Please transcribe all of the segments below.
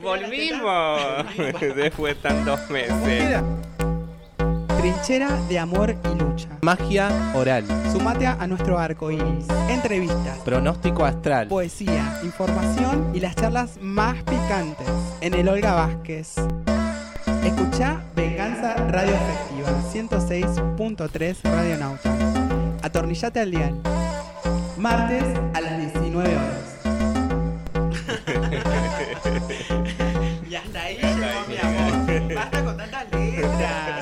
Volvimos. Después de tantos meses. Trinchera de amor y lucha. Magia oral. Sumate a nuestro arco iris. Entrevistas, Pronóstico astral. poesía, información y las charlas más picantes en el Olga Vázquez. Escucha Venganza Radio Efectiva 106.3 Radio Nauta. Atornillate al dial. Martes a las y hasta ahí llegó mi amor. Basta con tanta letra.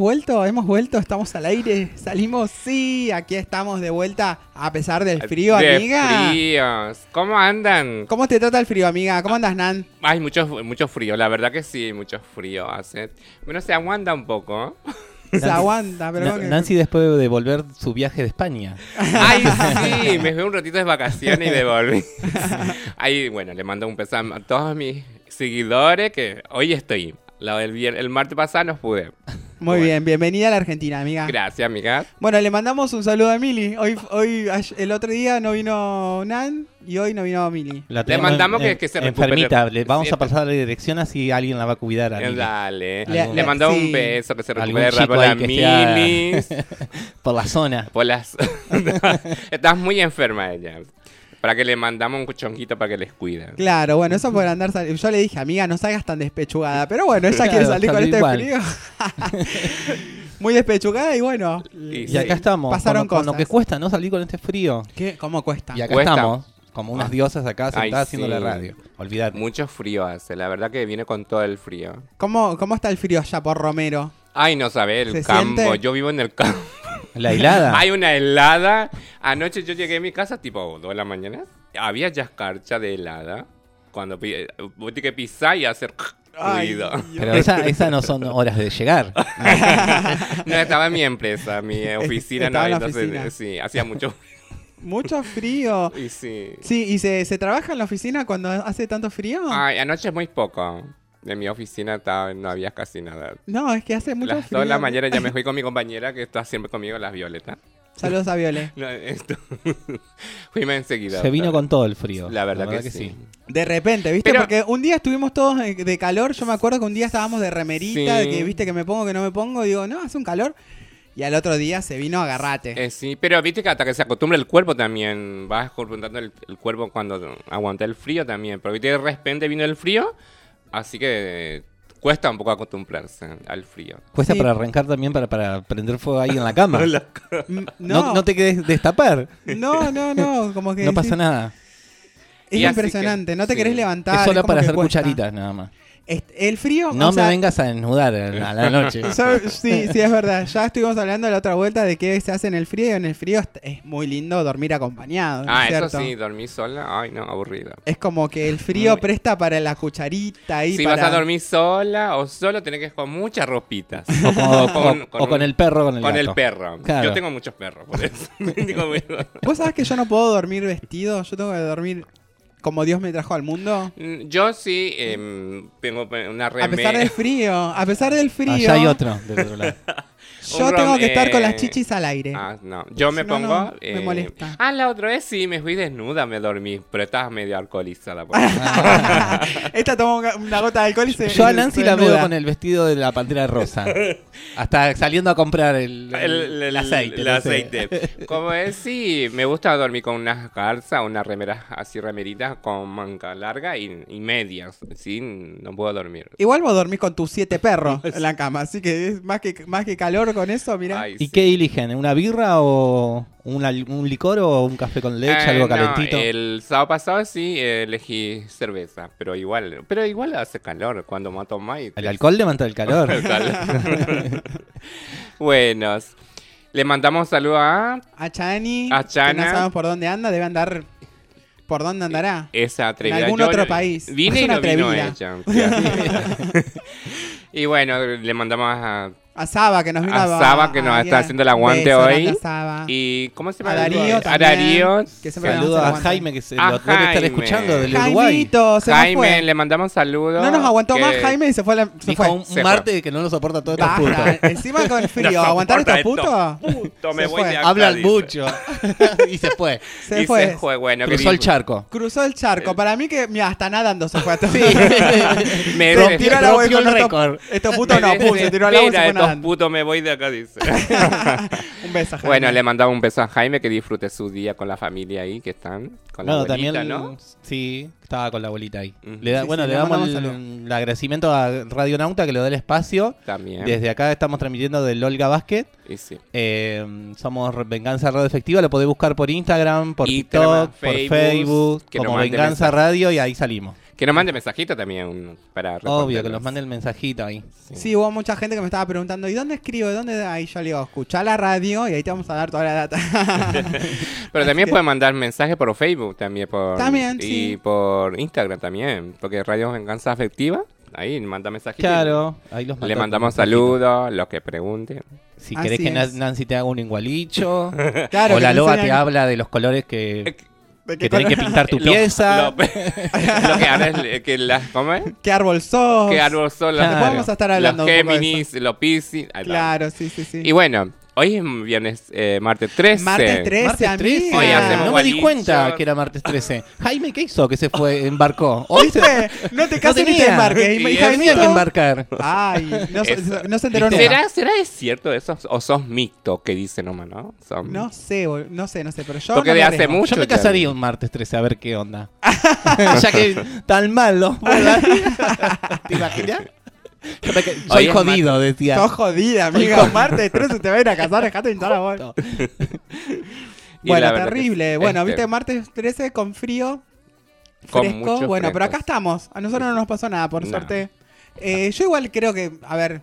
Vuelto, hemos vuelto, estamos al aire, salimos, sí, aquí estamos de vuelta a pesar del frío, de amiga. fríos. ¿Cómo andan? ¿Cómo te trata el frío, amiga? ¿Cómo andas, Nan? Hay mucho, mucho frío, la verdad que sí, mucho frío hace. Bueno, se aguanta un poco. Se aguanta, pero Na- ¿cómo que- Nancy después de volver su viaje de España. Ay, sí, me fui un ratito de vacaciones y me volví. Ahí, bueno, le mando un beso a todos mis seguidores que hoy estoy. La del vier- el martes pasado no pude. Muy Bueno. bien, bienvenida a la Argentina, amiga. Gracias, amiga. Bueno, le mandamos un saludo a Mili. Hoy, hoy, ay- el otro día no vino Nan y hoy no vino Mili. La Le mandamos en- que- que se recupere. Enfermita, le vamos Sí, a pasar la dirección así alguien la va a cuidar. a Lili. Dale. Le- Le, mandó sí. un beso que se recupere ahí la milis. Por la zona. Por las... Estás muy enferma ella. Para que le mandamos un cuchonquito para que les cuide. Claro, bueno, eso por andar saliendo. Yo le dije, amiga, no salgas tan despechugada. Pero bueno, ella quiere Claro, salir con este igual. frío. Muy despechugada y bueno. Y Y acá estamos. Pasaron con, con lo cosas. que cuesta, ¿no? Salir con este frío. ¿Qué? ¿Cómo cuesta? Y acá Cuesta. estamos, como unas Ah. diosas acá Ay, sentadas haciendo sí. la radio. Olvidate. Mucho frío hace. La verdad que viene con todo el frío. ¿Cómo, ¿Cómo está el frío allá por Romero? Ay, no sabes, el ¿Se campo. siente? Yo vivo en el campo. La helada. Hay una helada. Anoche yo llegué a mi casa tipo 2 de la mañana. Había ya escarcha de helada. Cuando pi- vos que pisar y hacer ruido. Pero esa, esa no son horas de llegar. No, estaba en mi empresa, mi oficina. estaba no, en la entonces, oficina. sí, hacía mucho Mucho frío. Y sí. Sí, ¿y se, se trabaja en la oficina cuando hace tanto frío? Ay, anoche muy poco. En mi oficina estaba- no había casi nada. No, es que hace mucho Las frío. 2 de la mañana ya me fui con mi compañera que está siempre conmigo, las violetas. Saludos a Viole. No, esto. Fuimos enseguida. Se vino con todo el frío. La verdad, que, sí. De repente, ¿viste? Pero- Porque un día estuvimos todos de, de calor. Yo me acuerdo que un día estábamos de remerita, Sí. que viste que me pongo, que no me pongo. Digo, no, hace un calor. Y al otro día se vino agarrate. Eh, sí, pero viste que hasta que se acostumbra el cuerpo también, vas acostumbrando el, el cuerpo cuando aguanta el frío también. Pero viste, de repente vino el frío, así que cuesta un poco acostumbrarse al frío. Cuesta Sí. para arrancar también para, para prender fuego ahí en la cama. No, No, no te quedes destapar. no, no, no, como que No pasa sí, nada. Es Y impresionante, que- no te sí. querés levantar. es solo para hacer cuesta. cucharitas nada más. El frío. No o me sea, vengas a desnudar a la noche. sí, sí, es verdad. Ya estuvimos hablando la otra vuelta de qué se hace en el frío. y En el frío es- muy lindo dormir acompañado. ¿no Ah, es eso cierto? sí, dormí sola, ay no, aburrido. Es como que el frío Muy- presta para la cucharita ahí. Si para... vas a dormir sola o solo, tenés que ir con muchas ropitas. O con, o- Con- o con con un- el perro, con el Con el gato. perro. Claro. Yo tengo muchos perros, por eso. ¿Vos sabés que yo no puedo dormir vestido? Yo tengo que dormir como Dios me trajo al mundo. Mm, Yo sí em, tengo una A remera. pesar del frío, a pesar del frío. Allá hay otro del otro lado. Yo tengo que estar con las chichis al aire. Ah, no. Yo me pongo. no, me eh, molesta. Ah, la otra vez sí, me fui desnuda, me dormí. Pero estaba medio alcoholizada. por Esta toma una- gota de alcohol y se. Yo a Nancy la veo con el vestido de la pantera rosa. Hasta saliendo a comprar el, el- El, el aceite. el aceite. Como es, sí, me gusta dormir con unas calzas, unas remeras así remeritas con manga larga y, y medias. Sí, no puedo dormir. Igual vos dormís con tus siete perros en la cama, así que es más que, más que calor con eso, mira. Ay, ¿Y sí. qué eligen? ¿Una birra o una- un licor o un café con leche, Eh, algo no, calentito? el sábado pasado sí elegí cerveza, pero igual, pero igual hace calor cuando mato más. El alcohol levanta el calor. El calor. Buenos. Le mandamos saludo a A Chani, A que Chana. no sabemos por dónde anda, debe andar. ¿Por dónde andará? esa atrevida. algún Yo otro país. Vine Es y una no vino ella. Y bueno, le mandamos a... A Saba, que nos vino A Saba, que nos está haciendo el aguante Beso hoy. Saba. Y, ¿Cómo se llama? A Darío A también, Darío. que siempre Saludo a. Jaime que se A lo debe estar escuchando del Uruguay. Jaimito, se Jaime, fue. le mandamos saludos. No nos aguantó que- más Jaime y se fue. La, se Dijo fue. un Se fue. martes que no lo soporta todos estos putos. Encima con frío. No ¿Aguantar estos putos? Puto, me voy fue. de acá, Hablan dice. mucho. y se fue. Se y fue. se fue, bueno. Cruzó el charco. Cruzó el charco. Para mí que, mira, hasta nadando se fue. Me agua y rompió el "No, récord". estos- putos no, Me pum, se tiró al agua putos me voy de acá, dice. Un beso, Jaime. bueno, le mandamos un beso a Jaime, que disfrute su día con la familia ahí, que están con la Bueno, abuelita, también, ¿no? sí, estaba con la abuelita ahí. Le da- Sí, bueno, sí, le le damos el, el agradecimiento a Radio Nauta que le da el espacio. También. Desde acá estamos transmitiendo del Olga Basket. Y sí. Eh, somos Venganza Radio Efectiva, lo podés buscar por Instagram, por Y TikTok, por Facebook, como Venganza mensaje. Radio y ahí salimos. Que nos mande mensajito también para Obvio, que nos mande el mensajito ahí. Sí, hubo mucha gente que me estaba preguntando, ¿y dónde escribo? ¿De dónde? Ahí yo le digo, escuchá la radio y ahí te vamos a dar toda la data. Pero también pueden mandar mensajes por Facebook, también por... También, Y sí. por Instagram también, porque Radio Venganza Afectiva, ahí manda mensajitos. Claro, ahí los Le mandamos mandamos un mensajito. saludos, los que pregunten. Si Así querés que. Nancy te haga un igualicho, Claro, o que la loba te habla de los colores que, que tenés que pintar tu Lo- pieza. Lo, lo que ahora es que las, ¿cómo es? qué árbol sos. ¿Qué árbol son los, Claro. Vamos a estar hablando los un poco de Géminis, los Piscis? Claro, sí, sí, sí. Y bueno, hoy es viernes, eh, martes 13. Martes 13, Martes 13. amiga. Hoy hacemos no me di cuenta que era martes 13. Jaime, ¿qué hizo? Que se fue, embarcó. Hoy se- ¿Viste? No te cases ni te tenía. embarques. Y Y me- eso- tenía que embarcar. Ay, no, se- Eso. no se enteró nunca. ¿Será, ¿Será es cierto eso? ¿O sos mixto que dice nomás, no? Son- No sé, bol- no sé, no sé, pero yo Porque no de me hace arriesgo. mucho Yo me ya. casaría un martes 13 a ver qué onda. ya que tan malo. ¿Te imaginas? Soy jodido, decía. Sos jodida, amiga. Martes 13 te va a ir a casar, dejate de hinchar bola. Y Bueno, terrible. Bueno, este, viste, martes 13 con frío, Con fresco. Bueno, pero acá estamos. A nosotros no nos pasó nada, por No. suerte. Eh, yo igual creo que, a ver,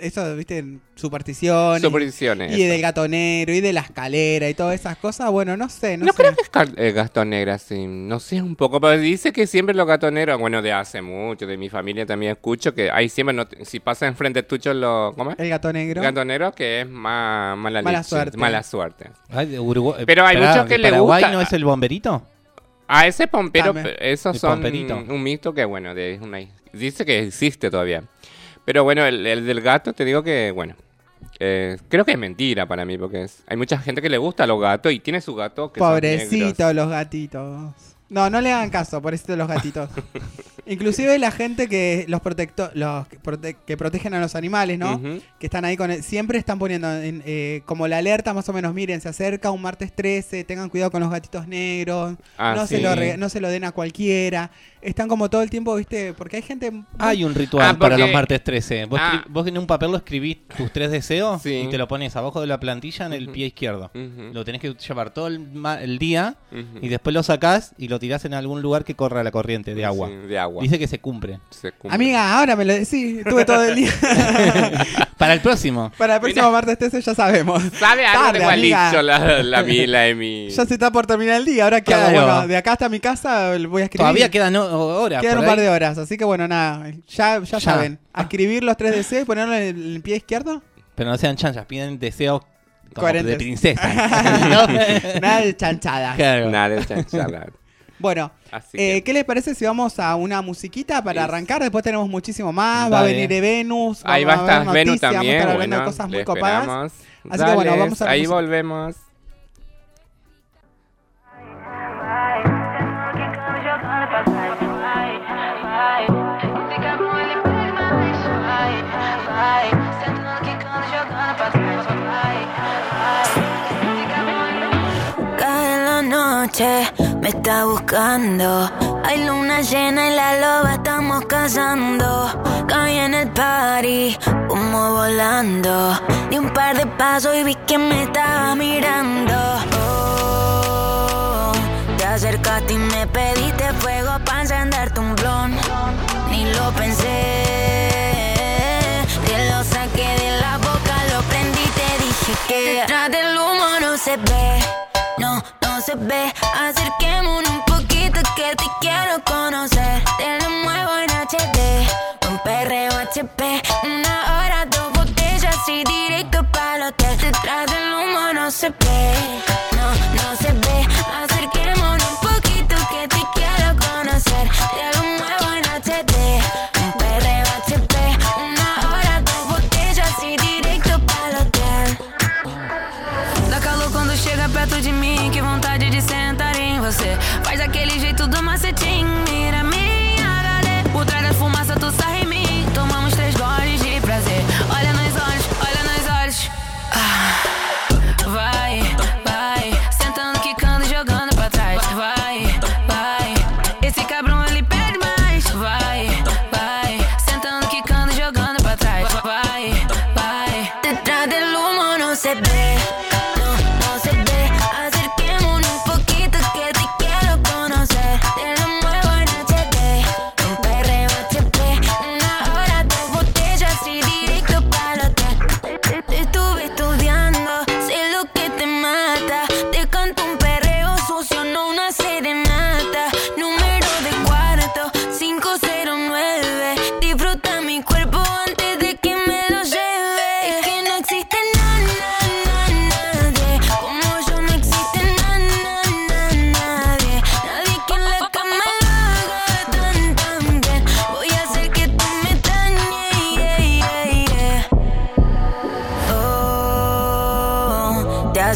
eso, viste, superstición. Supersticiones. Y eso. del gatonero y de la escalera y todas esas cosas, bueno, no sé, no, No, sé. creo que es eh, gastonera, sí. No sé, un poco. Pero dice que siempre los gatoneros, bueno, de hace mucho, de mi familia también escucho que hay siempre, no si pasa enfrente tuyo los, ¿cómo es? El gato negro. Gatonero que es más mala, Mala leche, suerte. Mala suerte. Ay, de Uruguay- Pero hay Pará, muchos que ¿de le Paraguay gusta. no es el bomberito? A ese pompero, esos El son pomperito. un mito que, bueno, de una, dice que existe todavía. Pero bueno, el, el del gato, te digo que, bueno, eh, creo que es mentira para mí, porque es- hay mucha gente que le gusta a los gatos y tiene su gato que son negros. Pobrecitos los gatitos. No, no le hagan caso, pobrecitos los gatitos. Inclusive la gente que los protecto los que, prote- que protegen a los animales, ¿no? Que están ahí con el- siempre están poniendo en, eh, como la alerta más o menos, miren, se acerca un martes 13, tengan cuidado con los gatitos negros, Ah, no, se lo re- no se lo den a cualquiera. Están como todo el tiempo, ¿viste? Porque hay gente Hay un ritual Ah, para los martes 13. Vos, Ah. vos en un papel lo escribís tus tres deseos Sí. y te lo pones abajo de la plantilla en el pie izquierdo. Lo tenés que llevar todo el, ma- el día y después lo sacás y lo tirás en algún lugar que corra la corriente de agua. Sí, de agua. Dice que se cumple. Se cumple. Amiga, ahora me lo decís, estuve todo el día. Para el próximo. Para el próximo martes 13 ya sabemos. ¿Sabe algo Tarde, de amiga. Gualicho la, la Mila de mi... Ya se está por terminar el día, ahora que hago? Claro. Bueno, de acá hasta mi casa voy a escribir. Todavía quedan horas. Quedan un par ahí. de horas, así que bueno, nada, ya, ya, Ya. saben. A escribir los tres deseos y ponerlo en el, en el pie izquierdo. Pero no sean chanchas, piden deseos como de princesa. ¿no? Nada de chanchada. Claro. Nada de chanchala. Bueno, Así eh, que... ¿qué les parece si vamos a una musiquita para arrancar? Después tenemos muchísimo más. Va a venir Venus. Ahí va a estar Venus noticias, Vamos a también, bueno, de cosas muy copadas. esperamos. Así que bueno, vamos a Ahí música. volvemos. Cae la noche me está buscando. Hay luna llena y la loba estamos cazando. Caí en el party, como volando. Di un par de pasos y vi que me estaba mirando. Oh, te acercaste y me pediste fuego para encenderte un blon. Ni lo pensé. Te lo saqué de la boca, lo prendí y te dije que detrás del humo no se ve. Se ve. Acerquémonos un poquito que te quiero conocer. Te lo muevo en HD. Un perreo HP. Una hora, dos botellas y directo para el hotel. Detrás del humo no se ve.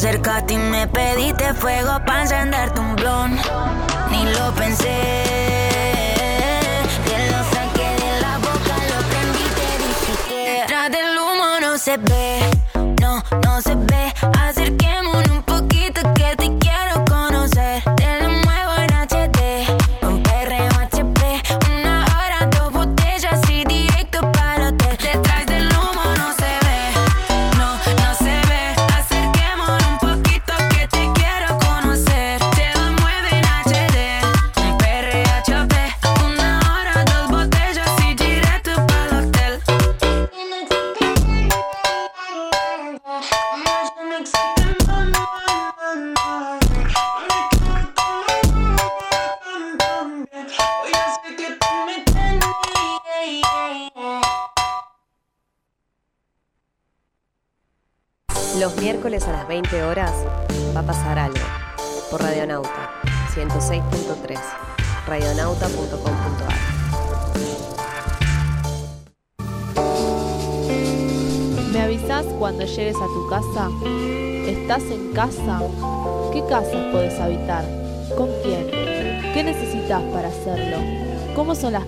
Acercaste y me pediste fuego para encenderte un blon. Ni lo pensé. Te lo saqué de la boca, lo prendí te dije que detrás del humo no se ve. No, no se ve. Acerquémonos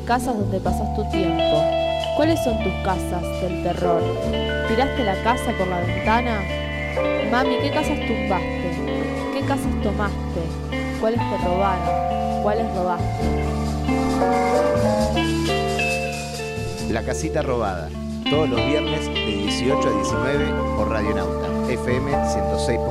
casas donde pasas tu tiempo? ¿Cuáles son tus casas del terror? ¿Tiraste la casa por la ventana? Mami, ¿qué casas tumbaste? ¿Qué casas tomaste? ¿Cuáles te robaron? ¿Cuáles robaste? La casita robada. Todos los viernes de 18 a 19 por Radionauta, FM 106.3.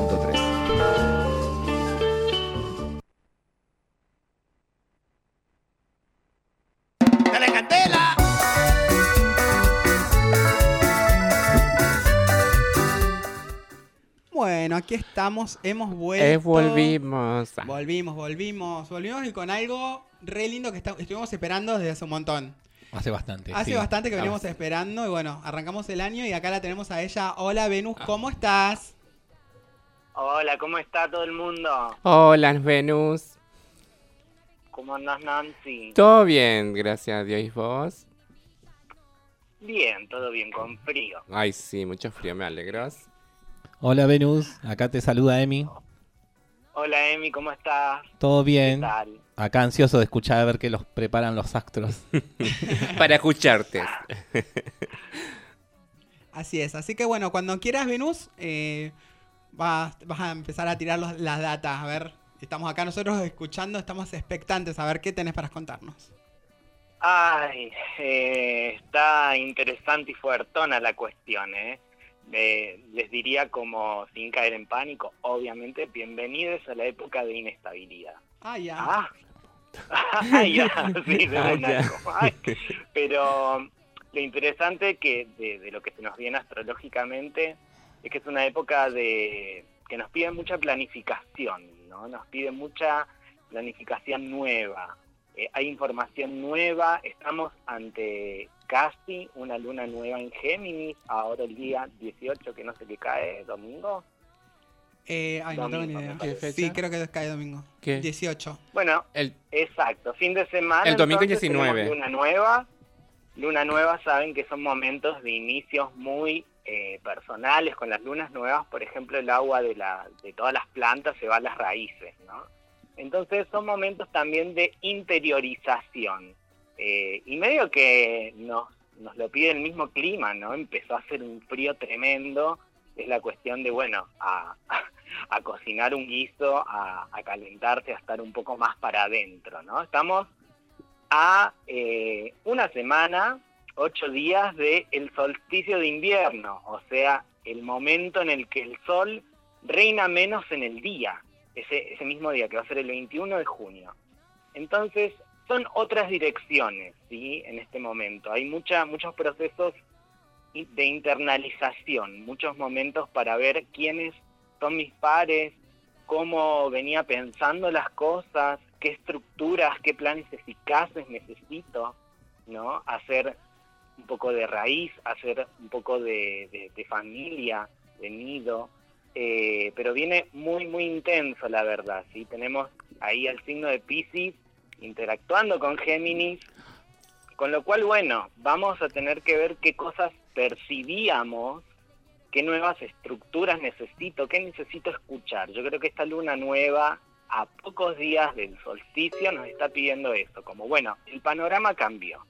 Bueno, aquí estamos, hemos vuelto. Volvimos. Volvimos, volvimos, volvimos y con algo re lindo que está- estuvimos esperando desde hace un montón. Hace bastante. Hace sí. bastante que venimos esperando y bueno, arrancamos el año y acá la tenemos a ella. Hola Venus, ¿cómo estás? Hola, ¿cómo está todo el mundo? Hola, Venus. ¿Cómo andás, Nancy? Todo bien, gracias a Dios. ¿Y vos? Bien, todo bien, con frío. Ay, sí, mucho frío, me alegras. Hola Venus, acá te saluda Emi. Hola, Emi, ¿cómo estás? Todo ¿Qué bien. tal? Acá ansioso de escuchar a ver qué los preparan los astros. Para escucharte. Así es, así que bueno, cuando quieras Venus, eh, vas, vas a empezar a tirar los- las datas, a ver Estamos acá nosotros escuchando, estamos expectantes a ver qué tenés para contarnos. Ay, eh, está interesante y fuertona la cuestión, ¿eh? Eh, les diría como sin caer en pánico, obviamente, bienvenidos a la época de inestabilidad. Ah, ya. Ah, Ah, ya, sí, de Ah, ya. Ay, Pero lo interesante que de, de lo que se nos viene astrológicamente es que es una época de que nos pide mucha planificación, ¿no? Nos pide mucha planificación nueva. Eh, hay información nueva, estamos ante casi una luna nueva en Géminis, ahora el día 18 que no sé qué cae, domingo. Eh, ay, no tengo ni Domingo, idea. me parece. Sí, creo que cae domingo. ¿Qué? 18. Bueno, El, Exacto, fin de semana. El domingo entonces, 19. tenemos Luna nueva. Luna nueva saben que son momentos de inicios muy eh, personales. Con las lunas nuevas, por ejemplo, el agua de, la, de todas las plantas se va a las raíces, ¿no? Entonces son momentos también de interiorización. Eh, y medio que nos, nos lo pide el mismo clima, ¿no? Empezó a hacer un frío tremendo. Es la cuestión de, bueno, a, a cocinar un guiso, a, a calentarse, a estar un poco más para adentro, ¿no? Estamos a eh, una semana, ocho días del el solsticio de invierno, o sea, el momento en el que el sol reina menos en el día, ese, ese mismo día que va a ser el 21 de junio. Entonces, son otras direcciones, ¿sí? En este momento. Hay mucha, muchos procesos de internalización, muchos momentos para ver quiénes son mis pares, cómo venía pensando las cosas, qué estructuras, qué planes eficaces necesito, ¿no? Hacer un poco de raíz, hacer un poco de, de- de familia, de nido, eh, pero viene muy, muy intenso, la verdad, ¿sí? Tenemos ahí al signo de Pisces interactuando con Géminis, con lo cual, bueno, vamos a tener que ver qué cosas percibíamos qué nuevas estructuras necesito, qué necesito escuchar. Yo creo que esta luna nueva, a pocos días del solsticio, nos está pidiendo eso, como bueno, el panorama cambió.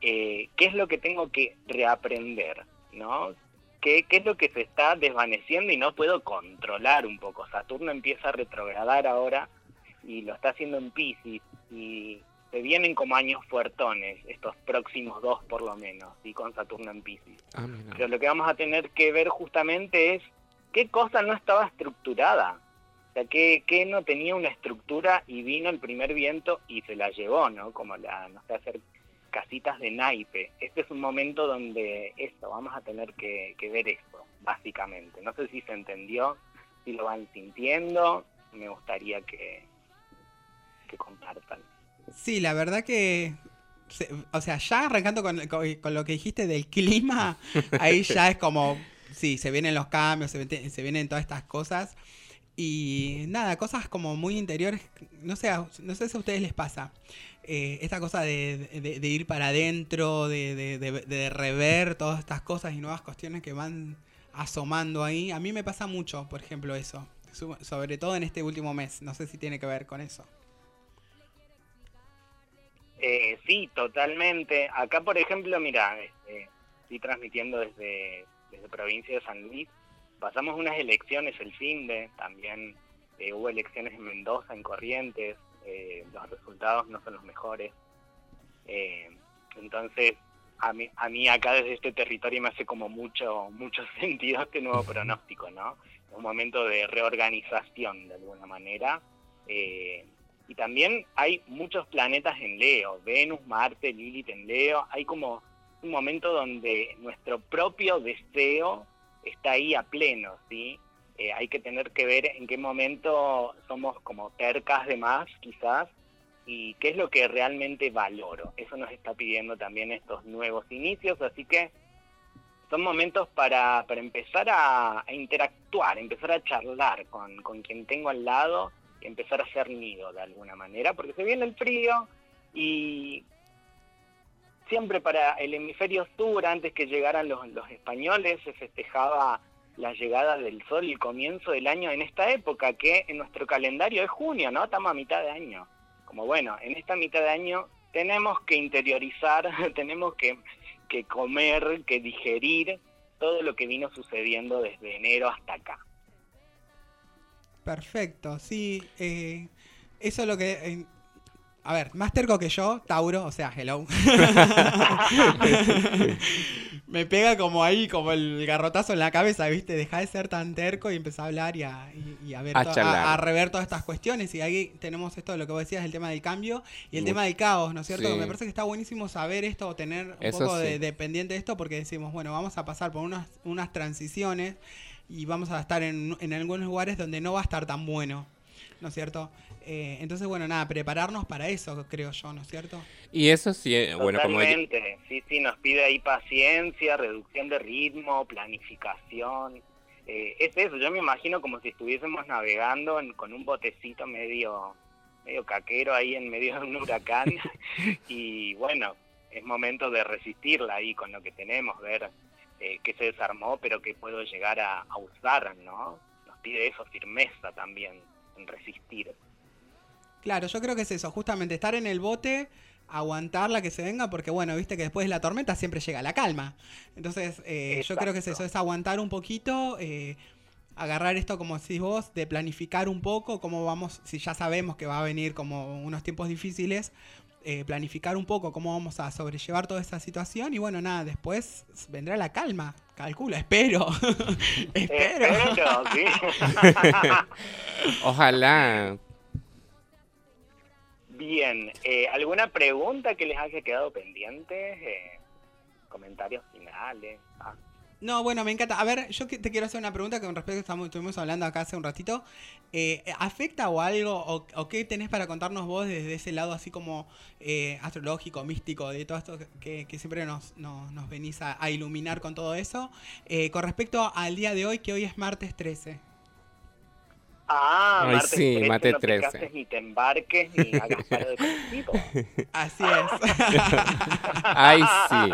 Eh, ¿Qué es lo que tengo que reaprender? ¿no? ¿Qué, ¿Qué es lo que se está desvaneciendo y no puedo controlar un poco? Saturno empieza a retrogradar ahora y lo está haciendo en Pisces y se vienen como años fuertones, estos próximos dos por lo menos, y con Saturno en Pisces. ah. Pero lo que vamos a tener que ver justamente es qué cosa no estaba estructurada. O sea, qué, qué no tenía una estructura y vino el primer viento y se la llevó, ¿no? Como la, no sé, hacer casitas de naipe. Este es un momento donde esto, vamos a tener que, que ver esto, básicamente. No sé si se entendió, si lo van sintiendo, me gustaría que, que compartan. Sí, la verdad que. se- o sea, ya arrancando con, con- con lo que dijiste del clima, ahí ya es como. Sí, se vienen los cambios, se, vienen todas estas cosas. Y nada, cosas como muy interiores. No sé, no sé si a ustedes les pasa. eh, esta cosa de, de- de ir para adentro, de, de- de- de rever todas estas cosas y nuevas cuestiones que van asomando ahí. A mí me pasa mucho, por ejemplo, eso. Sobre todo en este último mes. No sé si tiene que ver con eso. Eh, sí, totalmente. Acá, por ejemplo, mira, este, estoy transmitiendo desde, desde provincia de San Luis. Pasamos unas elecciones el fin de, también eh, hubo elecciones en Mendoza, en Corrientes. eh, los resultados no son los mejores. Eh, entonces, a mí, a mí acá desde este territorio me hace como mucho, mucho sentido este nuevo pronóstico, ¿no? Es un momento de reorganización de alguna manera. Eh, y también hay muchos planetas en Leo, Venus, Marte, Lilith en Leo. Hay como un momento donde nuestro propio deseo está ahí a pleno, ¿sí? Eh, hay que tener que ver en qué momento somos como tercas de más, quizás, y qué es lo que realmente valoro. Eso nos está pidiendo también estos nuevos inicios, así que son momentos para, para empezar a, a interactuar, empezar a charlar con, con quien tengo al lado empezar a hacer nido de alguna manera, porque se viene el frío y siempre para el hemisferio sur, antes que llegaran los, españoles, se festejaba la llegada del sol y el comienzo del año en esta época, que en nuestro calendario es junio, ¿no? Estamos a mitad de año. Como bueno, en esta mitad de año tenemos que interiorizar, tenemos que, que comer, que digerir todo lo que vino sucediendo desde enero hasta acá. Perfecto, sí. eh, eso es lo que... eh, a ver, más terco que yo, Tauro, o sea, hello. Me pega como ahí, como el garrotazo en la cabeza, ¿viste? Deja de ser tan terco y empezá a hablar y a, y- y a ver A rever todas estas cuestiones. Y ahí tenemos esto lo que vos decías, el tema del cambio y el tema del caos, ¿no es cierto? Sí. Me parece que está buenísimo saber esto o tener un Eso poco de, de pendiente de esto porque decimos, bueno, vamos a pasar por unas, unas transiciones y vamos a estar en, en algunos lugares donde no va a estar tan bueno, ¿no es cierto? Eh, entonces, bueno, nada, prepararnos para eso, creo yo, ¿no es cierto? Y eso sí, eh, bueno, como Totalmente, sí, sí, nos pide ahí paciencia, reducción de ritmo, planificación. Eh, es eso, yo me imagino como si estuviésemos navegando en- con un botecito medio, medio caquero ahí en medio de un huracán y bueno, es momento de resistirla ahí con lo que tenemos, ver eh, qué se desarmó, pero qué puedo llegar a, a usar, ¿no? Nos pide eso, firmeza también, en resistir. Claro, yo creo que es eso, justamente estar en el bote, aguantar la que se venga, porque bueno, viste que después de la tormenta siempre llega la calma. Entonces, eh, yo creo que es eso, es aguantar un poquito, eh, agarrar esto como decís vos, de planificar un poco cómo vamos, si ya sabemos que va a venir como unos tiempos difíciles, eh, planificar un poco cómo vamos a sobrellevar toda esta situación y bueno, nada, después vendrá la calma, calculo, espero. espero. Espero, sí. ojalá. Bien, eh, ¿alguna pregunta que les haya quedado pendiente? Eh, comentarios finales. Ah, No, bueno, me encanta. A ver, yo te quiero hacer una pregunta que con respecto a estamos, estuvimos hablando acá hace un ratito. Eh, ¿Afecta o algo, o, o qué tenés para contarnos vos desde ese lado así como eh, astrológico, místico, de todo esto que, que siempre nos, nos, nos venís a, a iluminar con todo eso? Eh, con respecto al día de hoy, que hoy es martes 13. Ah, Ay, martes sí, 13, martes no te 13. cases ni te embarques ni hagas paro de colectivo. Así es. Ay, sí.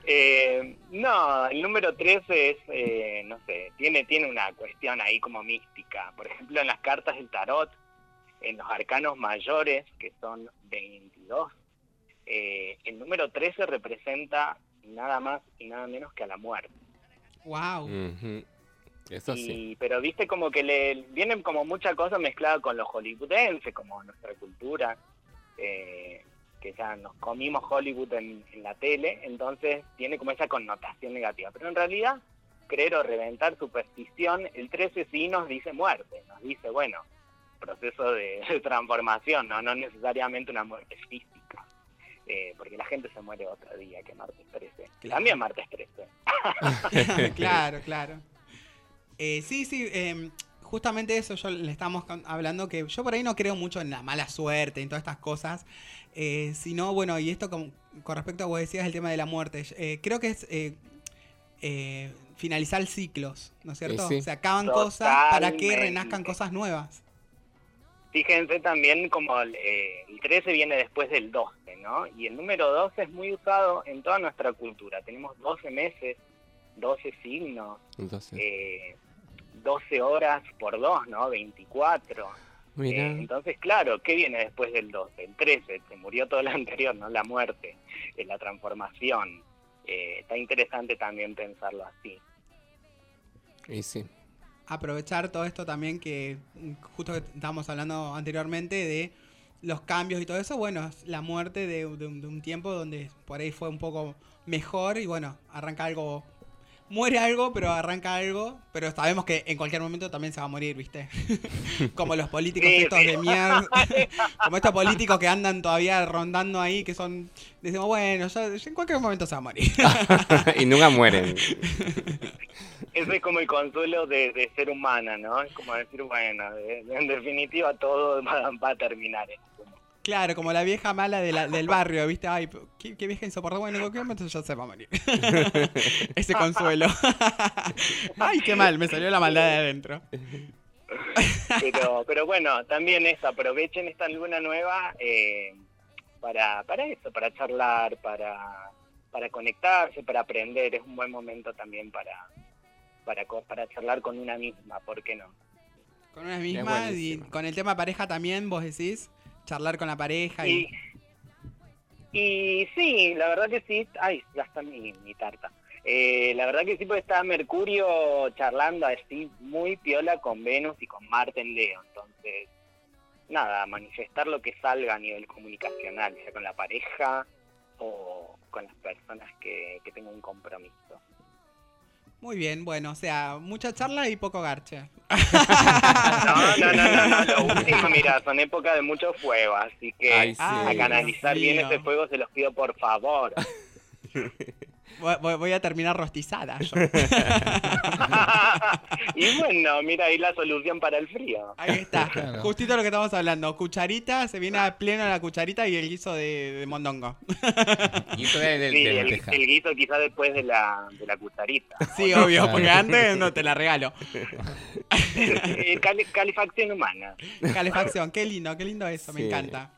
Eh, no, el número 13 es, eh, no sé, tiene, tiene una cuestión ahí como mística. Por ejemplo, en las cartas del tarot, en los arcanos mayores, que son 22, eh, el número 13 representa nada más y nada menos que a la muerte. wow. Ujú. Eso sí. Y, pero viste como que le vienen como mucha cosa mezclada con lo hollywoodense, como nuestra cultura, eh, que ya nos comimos Hollywood en, en la tele, entonces tiene como esa connotación negativa. Pero en realidad, creer o reventar superstición, el 13 sí nos dice muerte, nos dice, bueno, proceso de, de transformación, ¿no? no necesariamente una muerte física. eh, porque la gente se muere otro día que martes 13. También martes 13. claro, claro. Eh, sí, sí, eh, justamente eso yo le estamos hablando, que yo por ahí no creo mucho en la mala suerte, en todas estas cosas, eh, sino, bueno, y esto con, con respecto a vos decías el tema de la muerte, eh, creo que es eh, eh, finalizar ciclos, ¿no es cierto? Sí. Se acaban cosas para que renazcan cosas nuevas. Fíjense también como el, eh, el 13 viene después del 12, ¿no? Y el número 12 es muy usado en toda nuestra cultura. Tenemos 12 meses, 12 signos, Entonces, eh, 12 horas por 2, ¿no? 24. mira. Eh, entonces, claro, ¿qué viene después del 12? El 13, se murió todo lo anterior, ¿no? La muerte, eh, la transformación. Eh, está interesante también pensarlo así. Y sí. aprovechar todo esto también que mm, justo que estábamos hablando anteriormente de los cambios y todo eso, bueno, es la muerte de, de un, de un tiempo donde por ahí fue un poco mejor y bueno, arranca algo, muere algo, pero arranca algo, pero sabemos que en cualquier momento también se va a morir, ¿viste? como los políticos Sí, estos sí. de mierda, como estos políticos que andan todavía rondando ahí, que son, decimos, bueno, ya, ya en cualquier momento se va a morir. y nunca mueren. Ese es como el consuelo de, de ser humana, ¿no? Es como decir, bueno, de- de- en definitiva todo va, va a terminar. Claro, como la vieja mala de la- del barrio, ¿viste? Ay, qué, qué vieja insoportable. Bueno, en cualquier momento ya se va a morir. Ese consuelo. Ay, qué mal, me salió la maldad de adentro. Pero, pero bueno, también eso, aprovechen esta luna nueva eh, para, para eso, para charlar, para, para conectarse, para aprender. Es un buen momento también para, para, para charlar con una misma, ¿por qué no? Con una misma y con el tema pareja también, vos decís, charlar con la pareja y... Y, sí, la verdad que sí. Ay, ya está mi, mi tarta. Eh, la verdad que sí, porque está Mercurio charlando así muy piola con Venus y con Marte en Leo. Entonces, nada, manifestar lo que salga a nivel comunicacional, sea con la pareja o con las personas que, que tengan un compromiso. Muy bien, bueno, o sea, mucha charla y poco garche. No, no, no, no, no, lo último, mira, son épocas de mucho fuego, así que Ay, sí. a canalizar bien ese fuego se los pido por favor. Voy, voy- a terminar rostizada. yo. y bueno, mira ahí la solución para el frío. Ahí está, Claro. justito lo que estamos hablando. Cucharita, se viene a pleno la cucharita y el guiso de, de mondongo. Eso de, de- Sí, de el, guiso quizá después de la, de la cucharita. Sí, obvio, porque antes no te la regalo. Eh, cali- calefacción humana. Calefacción, qué lindo, qué lindo eso, me encanta.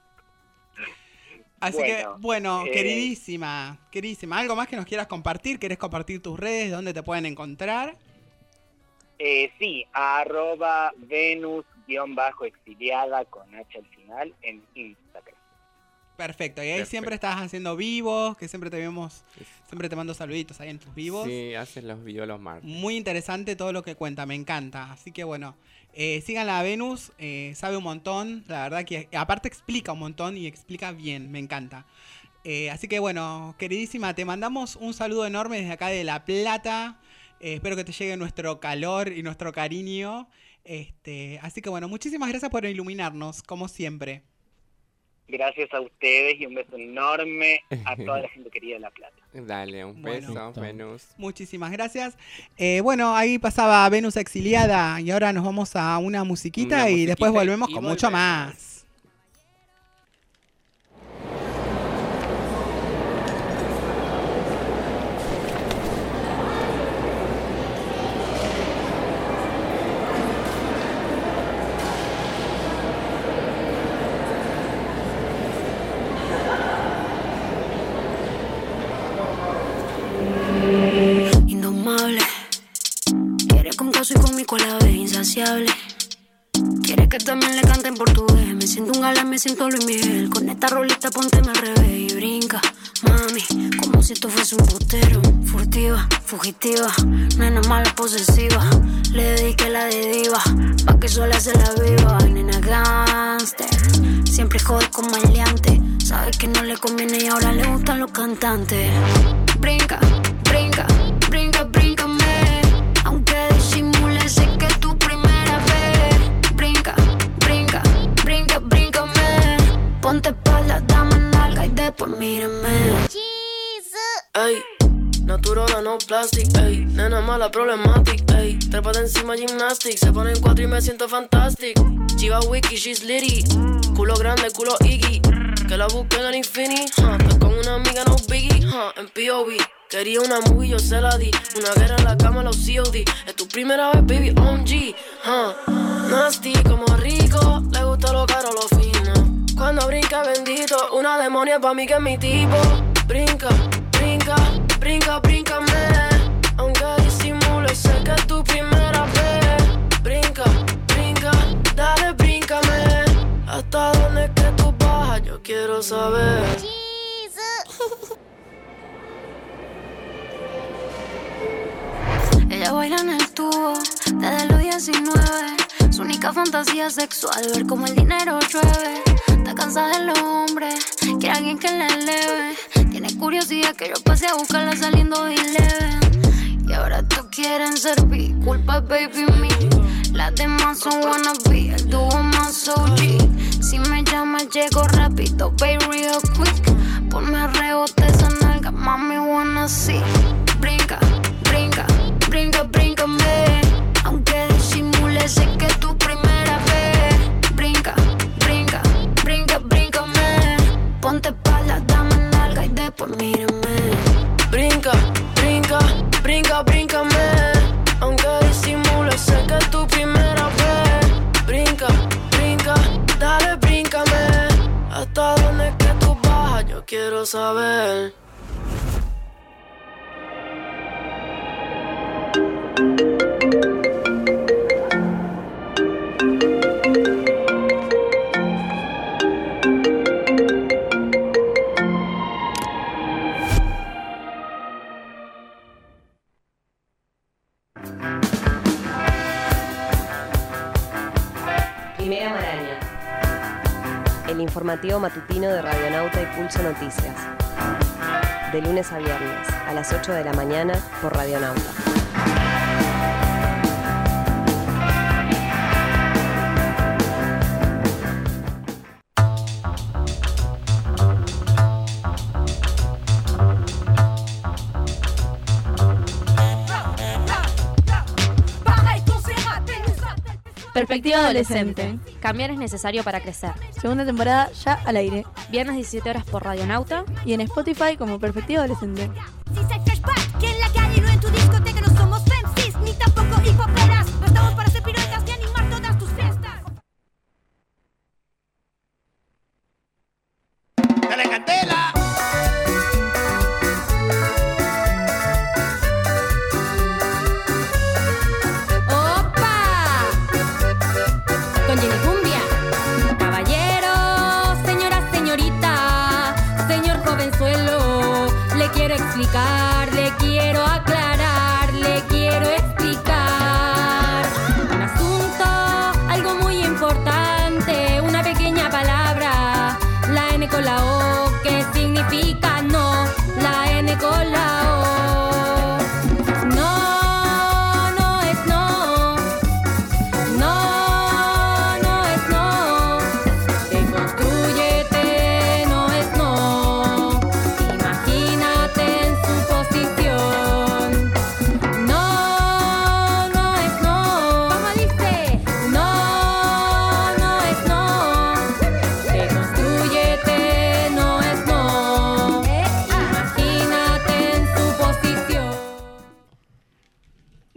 Así Bueno, que, bueno, eh, queridísima, queridísima, ¿algo más que nos quieras compartir? ¿Querés compartir tus redes? ¿Dónde te pueden encontrar? Eh, sí, arroba Venus-exiliada con H al final en Instagram. Perfecto, y ahí Perfecto. siempre estás haciendo vivos, que siempre te vemos, siempre te mando saluditos ahí en tus vivos. Sí, hacen los videos los martes. Muy interesante todo lo que cuenta, me encanta. Así que bueno, eh, síganla a Venus, eh, sabe un montón, la verdad que aparte explica un montón y explica bien, me encanta. Eh, así que bueno, queridísima, te mandamos un saludo enorme desde acá de La Plata. Eh, espero que te llegue nuestro calor y nuestro cariño. Este, así que bueno, muchísimas gracias por iluminarnos, como siempre. Gracias a ustedes y un beso enorme a toda la gente querida de La Plata. Dale, un beso. Venus. Muchísimas gracias. Eh, bueno, ahí pasaba Venus exiliada y ahora nos vamos a una musiquita Una y después volvemos y con mucho más. Mi cola vez insaciable. Quiere que también le cante en portugués. Me siento un galán, me siento Luis Miguel. Con esta rolita pónteme al revés y brinca, mami. Como si esto fuese un putero. Furtiva, fugitiva, nena mala posesiva. Le dediqué la de diva, pa' que sola se la viva. Nena gangster, siempre jode con maleante. Sabe que no le conviene y ahora le gustan los cantantes. Brinca, Ponte espalda, dame nalga y después mírame. Ey, natural, no plastic, ey. Nena mala, problematic, ey. Trépate encima, gymnastic. Se pone en cuatro y me siento fantastic. Chiva wiki, she's litty. Culo grande, culo iggy. Que la busque en el infinity. huh. Estoy con una amiga, no biggie, huh. En POV. Quería una movie, yo se la di. Una guerra en la cama, los COD. Es tu primera vez, baby, OMG, huh. Nasty como rico. Le gusta lo caro, lo Cuando brinca, bendito. Una demonia pa' mí que es mi tipo. Brinca, brinca, brinca, bríncame. Aunque disimule, sé que es tu primera vez. Brinca, brinca, dale, bríncame. Hasta dónde es que tú bajas, yo quiero saber. Ella baila en el tubo desde los 19. Su única fantasía sexual, ver cómo el dinero llueve. Está cansada de los hombres, quiere alguien que la eleve. Tiene curiosidad que yo pase a buscarla saliendo de Eleven. Y ahora tú quieren servir, culpa baby me. Las demás son wannabe, el dúo más OG. Si me llamas llego rápido, baby real quick. Ponme a rebote esa nalga, mami wanna see. Brinca, brinca, brinca, bríncame. Aunque disimule, sé después mírame. Brinca, brinca, brinca, bríncame. Aunque disimule, sé que es tu primera vez. Brinca, brinca, dale, bríncame. Hasta dónde es que tú bajas, yo quiero saber. Informativo matutino de Radionauta y Pulso Noticias. De lunes a viernes, a las 8 de la mañana, por Radionauta. Perspectiva adolescente. Cambiar es necesario para crecer. Segunda temporada ya al aire. Viernes 17 horas por Radionauta. Y en Spotify como Perspectiva adolescente.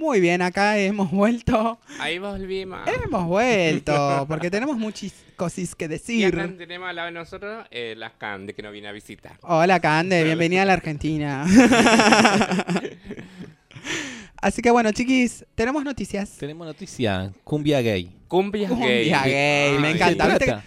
Muy bien, acá hemos vuelto. Ahí volvimos. Hemos vuelto, porque tenemos muchas cosas que Y acá decir. tenemos al lado de nosotros eh, las Cande que nos viene a visitar. Hola, Cande, bienvenida a la Argentina. Así que bueno, chiquis, tenemos noticias. Tenemos noticia. Cumbia gay. Cumbia, Cumbia gay. gay, me Ay. encanta. ¿Viste que Trata.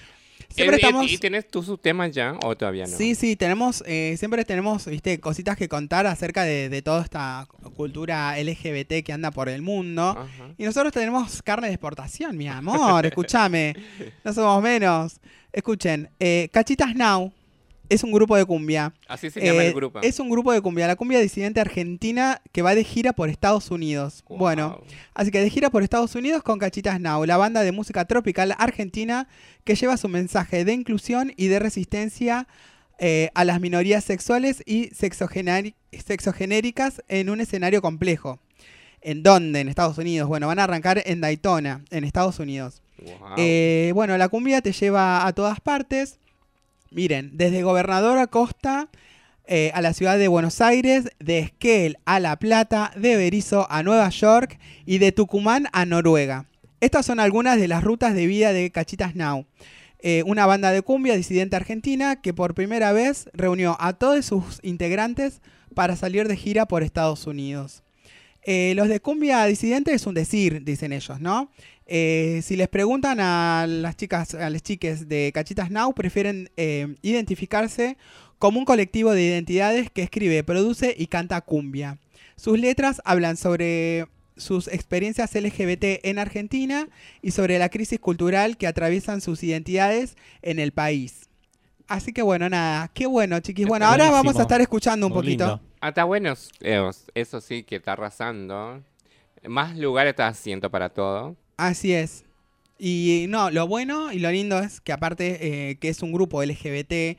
Siempre Eh, eh, estamos... ¿Y tienes tú sus temas ya o todavía no? Sí, sí, tenemos, eh, siempre tenemos, viste, cositas que contar acerca de, de toda esta cultura LGBT que anda por el mundo. Ajá. Y nosotros tenemos carne de exportación, mi amor, escúchame, no somos menos. Escuchen, eh, Cachitas Now es un grupo de cumbia. Así se llama Eh, el grupo. Es un grupo de cumbia, la cumbia disidente argentina que va de gira por Estados Unidos. Wow. Bueno, así que de gira por Estados Unidos con Cachitas Now, la banda de música tropical argentina que lleva su mensaje de inclusión y de resistencia eh, a las minorías sexuales y sexogenéricas en un escenario complejo. ¿En dónde? En Estados Unidos. Bueno, van a arrancar en Daytona, en Estados Unidos. Wow. Eh, bueno, la cumbia te lleva a todas partes. Miren, desde Gobernador Acosta eh, a la ciudad de Buenos Aires, de Esquel a La Plata, de Berizo a Nueva York y de Tucumán a Noruega. Estas son algunas de las rutas de vida de Cachitas Now. Eh, una banda de cumbia disidente argentina que por primera vez reunió a todos sus integrantes para salir de gira por Estados Unidos. Eh, los de cumbia disidente es un decir, dicen ellos, ¿no? Eh, si les preguntan a las chicas, a las chiques de Cachitas Now, prefieren eh, identificarse como un colectivo de identidades que escribe, produce y canta cumbia. Sus letras hablan sobre sus experiencias LGBT en Argentina y sobre la crisis cultural que atraviesan sus identidades en el país. Así que bueno, nada, qué bueno, chiquis. Bueno, ahora vamos a estar escuchando un Muy poquito. lindo. Ah, está bueno. eh, Eso sí que está arrasando. Más lugares está haciendo para todo. Así es. Y no, lo bueno y lo lindo es que aparte eh, que es un grupo LGBT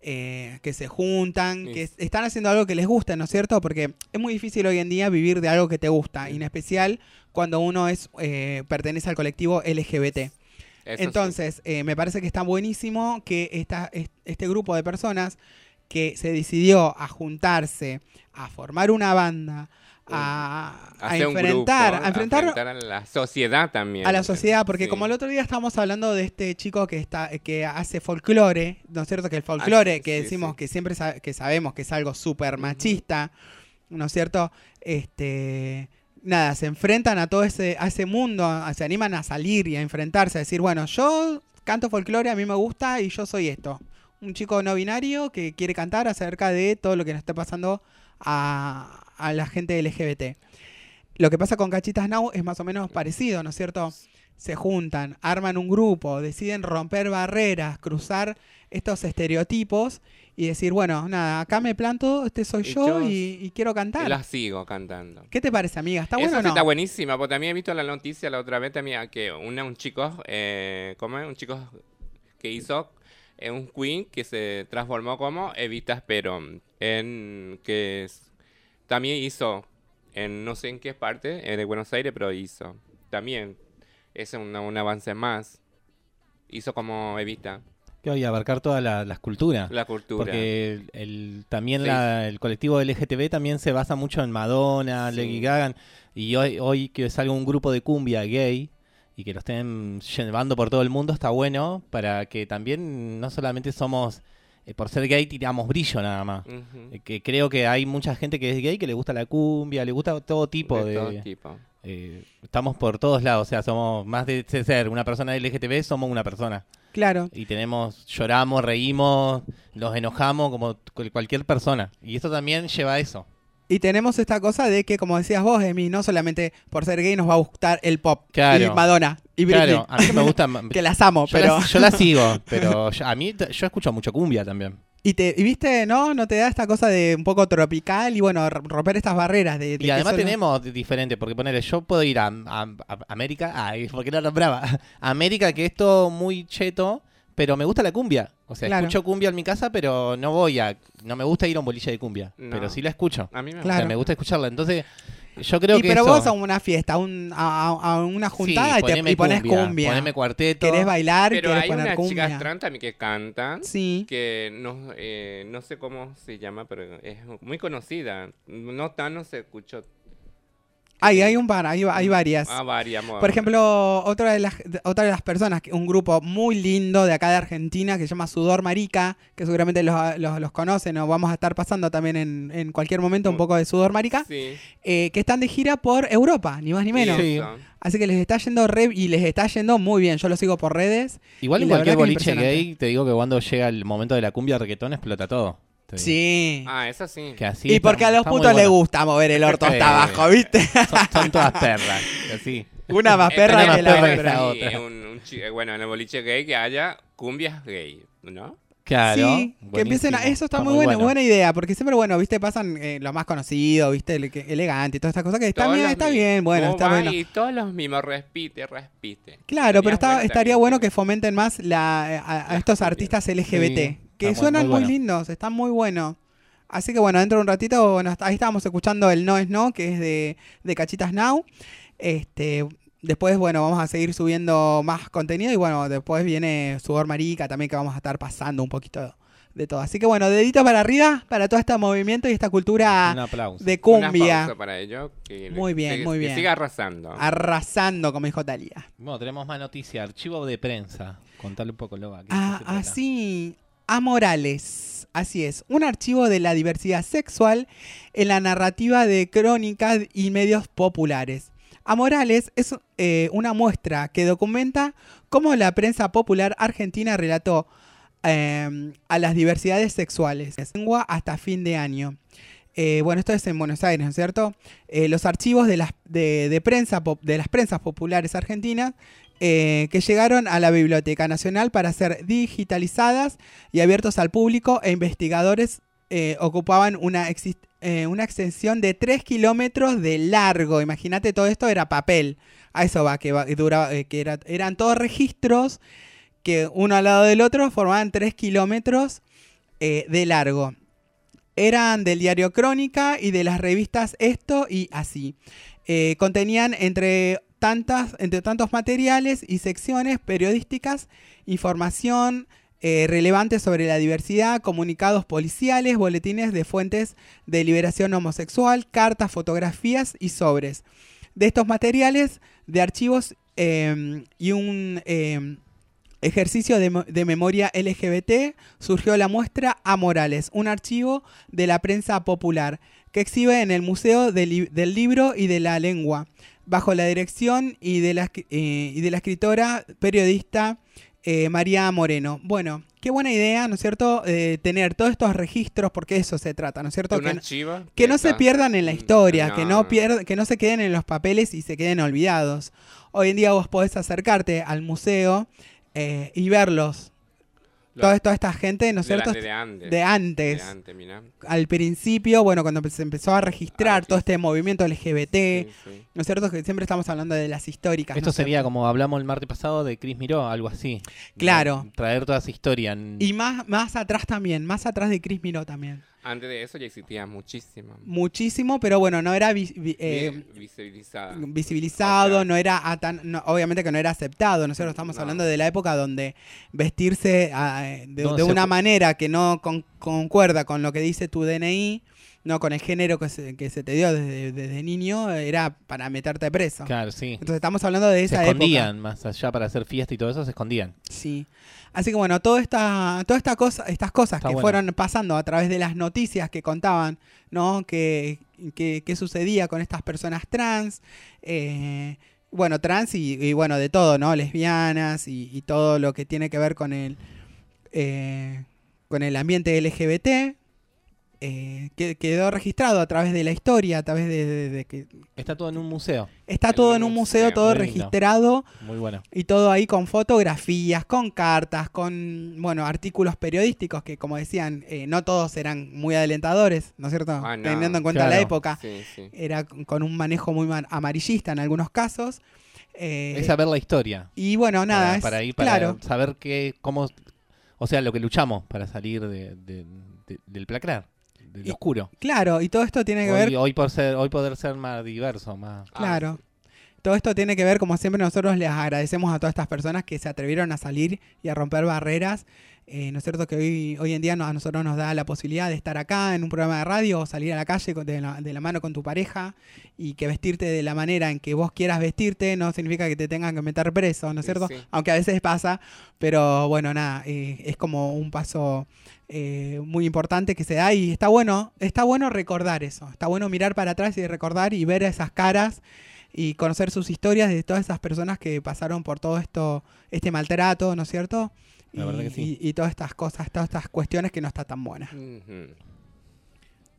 eh, que se juntan, Sí. que es- están haciendo algo que les gusta, ¿no es cierto? Porque es muy difícil hoy en día vivir de algo que te gusta, y en especial cuando uno es eh, pertenece al colectivo LGBT. Eso. Entonces, eh, me parece que está buenísimo que esta, es- este grupo de personas que se decidió a juntarse, a formar una banda, a, enfrentar, grupo, a enfrentar a la sociedad también. a la sociedad, porque Sí. como el otro día estábamos hablando de este chico que está que hace folclore, ¿no es cierto? Que el folclore, Ah, sí, que decimos sí. que siempre que sabemos que es algo súper machista, ¿no es cierto? Este nada, se enfrentan a todo ese a ese mundo, se animan a salir y a enfrentarse, a decir, bueno, yo canto folclore, a mí me gusta y yo soy esto. Un chico no binario que quiere cantar acerca de todo lo que nos está pasando a, a la gente LGBT. Lo que pasa con Cachitas Now es más o menos parecido, ¿no es cierto? se juntan, arman un grupo, deciden romper barreras, cruzar estos estereotipos y decir, bueno, nada, acá me planto, este soy Y yo yo- y, y quiero Y cantar. la sigo cantando. ¿Qué te parece, amiga? ¿Está Eso bueno o no? está buenísima, porque también he visto la noticia la otra vez también que una, un chico, eh, ¿cómo es? Un chico que hizo eh, un queen que se transformó como Evita Espero, en que es- también hizo en no sé en qué parte de Buenos Aires, pero hizo también es un avance más. Hizo como Evita. Que hoy abarcar todas la- las culturas. La cultura. Porque el, el- también Sí. la- el colectivo LGTB también se basa mucho en Madonna, Sí. Lady Gaga. Y hoy, hoy que salga un grupo de cumbia gay y que lo estén llevando por todo el mundo está bueno para que también no solamente somos, eh, por ser gay, tiramos brillo nada más. Eh, que creo que hay mucha gente que es gay que le gusta la cumbia, le gusta todo tipo De de... todo tipo. eh, estamos por todos lados, o sea, somos más de ser una persona LGTB, somos una persona. Claro. Y tenemos, lloramos, reímos, nos enojamos como cual- cualquier persona. Y eso también lleva a eso. Y tenemos esta cosa de que, como decías vos, Emi, no solamente por ser gay nos va a gustar el pop Claro. y Madonna y Britney. Claro, a mí me gusta. que las amo, yo pero... Las, yo las sigo, pero yo- a mí yo escucho mucho cumbia también. Y, te, y viste, ¿no? No te da esta cosa de un poco tropical y bueno, romper estas barreras de... de Y además tenemos di- diferente, porque ponerle, yo puedo ir a, a- a América, ay, porque no nombraba, a América que es todo muy cheto, pero me gusta la cumbia. O sea, Claro. escucho cumbia en mi casa, pero no voy a, no me gusta ir a un boliche de cumbia, No. pero sí la escucho. A mí me O sea, Claro. me gusta escucharla. Entonces, yo creo y que pero eso- vos a una fiesta, a, un- a, a- a una juntada Sí, y, te, poneme y pones cumbia. cumbia, poneme cuarteto. Querés bailar, Pero querés hay poner unas cumbia. chicas trans también que cantan. Sí. Que no, eh, no sé cómo se llama, pero es muy conocida. No tan no se escuchó. Hay, hay un par, hay, hay varias. Ah, varias. mo- Por ejemplo, otra de, las, de- otra de las personas, que- un grupo muy lindo de acá de Argentina que se llama Sudor Marica, que seguramente los, los- los conocen o vamos a estar pasando también en, en cualquier momento un poco de Sudor Marica, Sí. eh, que están de gira por Europa, ni más ni menos. Sí. Así que les está yendo re, y les está yendo muy bien. Yo lo sigo por redes. Igual en cualquier boliche gay, te digo que cuando llega el momento de la cumbia reggaetón explota todo. Te digo. Sí. Ah, eso sí. Que así y está- porque a los putos les gusta mover el orto hasta Eh, abajo, ¿viste? Son, son todas perras. Así. Una más Eh, perra que más la perra que otra. Sí, un- un eh, bueno, en el boliche gay que haya cumbias gay, ¿no? Claro. Sí, que empiecen a, eso está, muy buena, bueno. buena idea, porque siempre, bueno, viste, pasan eh, lo más conocido, viste, el que- elegante y todas estas cosas que está Todos bien, está bien, bueno, está bueno. Y todos los mismos, respite, respite. Claro, pero Estaría está, bueno estaría también. bueno que fomenten más la, a, a estos artistas LGBT, Sí, que está suenan muy muy, bueno. lindos, están muy buenos. Así que bueno, dentro de un ratito, bueno, ahí estábamos escuchando el No es No, que es de, de Cachitas Now. Este, después, bueno, vamos a seguir subiendo más contenido y bueno, después viene Sudor Marica también que vamos a estar pasando un poquito de todo. Así que bueno, dedito para arriba para todo este movimiento y esta cultura Un aplauso. de Un cumbia. aplauso para ello. que- Muy bien, que- muy que bien. siga arrasando. Arrasando, como dijo Talía. Bueno, tenemos más noticias. Archivo de prensa. Contale un poco, Loba. ¿qué Ah, se trata? así, es, un archivo de la diversidad sexual en la narrativa de crónicas y medios populares. A Morales es eh, una muestra que documenta cómo la prensa popular argentina relató eh, a las diversidades sexuales lengua hasta fin de año. Eh, bueno, esto es en Buenos Aires, ¿no es cierto? Eh, los archivos de las, de, prensa, de las prensas populares argentinas eh, que llegaron a la Biblioteca Nacional para ser digitalizadas y abiertos al público e investigadores eh, ocupaban eh, una extensión de 3 kilómetros de largo. Imagínate, todo esto era papel. A eso va, que, va- que eran todos registros que uno al lado del otro formaban 3 kilómetros de largo. Eran del diario Crónica y de las revistas Esto y Así. Contenían entre, tantas, entre tantos materiales y secciones periodísticas información eh, relevante sobre la diversidad, comunicados policiales, boletines de fuentes de liberación homosexual, cartas, fotografías y sobres. De estos materiales de archivos eh, y un... eh, ejercicio de, de memoria LGBT, surgió la muestra A Morales, un archivo de la prensa popular que exhibe en el Museo del Libro y de la Lengua, bajo la dirección y de la, eh, y de la escritora periodista eh, María Moreno. Bueno, qué buena idea, ¿no es cierto? Eh, tener todos estos registros, porque eso se trata, ¿no es cierto? Que, no- archivo que no se pierdan en la historia, que, no que no se queden en los papeles y se queden olvidados. Hoy en día vos podés acercarte al museo eh, y verlos. Lo- Toda, toda esta gente, ¿no es cierto? de antes. De antes. De antes, mirá. Al principio, bueno, cuando se empezó a registrar todo este movimiento LGBT, ¿no es cierto? Que siempre estamos hablando de las históricas. ¿no Esto cierto? sería como hablamos el martes pasado de Chris Miró, algo así. Claro. Traer toda esa historia. en- Y más, más atrás también, más atrás de Chris Miró también. Antes de eso ya existía muchísimo. Muchísimo, pero bueno, no era vi- vi- eh, visibilizado, no era a tan, no, obviamente que no era aceptado. Nosotros estamos No. hablando de la época donde vestirse ah, eh, de, No de una manera que no con- concuerda con lo que dice tu DNI, no con el género que se, que se te dio desde, desde niño, era para meterte preso. Claro, sí. Entonces estamos hablando de se esa época. escondían, más allá para hacer fiesta y todo eso, se escondían. Sí. Así que bueno, toda esta, toda esta cosa, estas cosas Está que bueno. fueron pasando a través de las noticias que contaban, ¿no? Que, que, que sucedía con estas personas trans, eh, bueno, trans y, y, bueno, de todo, ¿no? Lesbianas y, y todo lo que tiene que ver con el, eh, con el ambiente LGBT. Eh, que quedó registrado a través de la historia, a través de, de- de que Está todo en un museo. está todo en un museo, todo Muy registrado. Muy bueno. Y todo ahí con fotografías, con cartas, con, bueno, artículos periodísticos que, como decían, eh, no todos eran muy alentadores, ¿no es cierto? Ah, no. Teniendo en cuenta la época. Sí, sí. Era con un manejo muy amarillista en algunos casos. Eh, es saber la historia. y bueno, nada, para, es, para ir para claro, saber qué, cómo, o sea, lo que luchamos para salir de, de- de- Y- oscuro. claro, y todo esto tiene que Hoy, ver, hoy por ser, hoy poder ser más diverso, más. claro. Todo esto tiene que ver, como siempre nosotros les agradecemos a todas estas personas que se atrevieron a salir y a romper barreras. Eh, ¿No es cierto que hoy, hoy en día no- a nosotros nos da la posibilidad de estar acá en un programa de radio o salir a la calle con- de la, de la mano con tu pareja y que vestirte de la manera en que vos quieras vestirte no significa que te tengan que meter preso, ¿no es Sí, cierto? sí. Aunque a veces pasa, pero bueno, nada, eh, es como un paso eh, muy importante que se da y está bueno, está bueno recordar eso, está bueno mirar para atrás y recordar y ver esas caras y conocer sus historias de todas esas personas que pasaron por todo esto, este maltrato, ¿no es cierto? La y, verdad que sí. y- y todas estas cosas, todas estas cuestiones que no está tan buenas.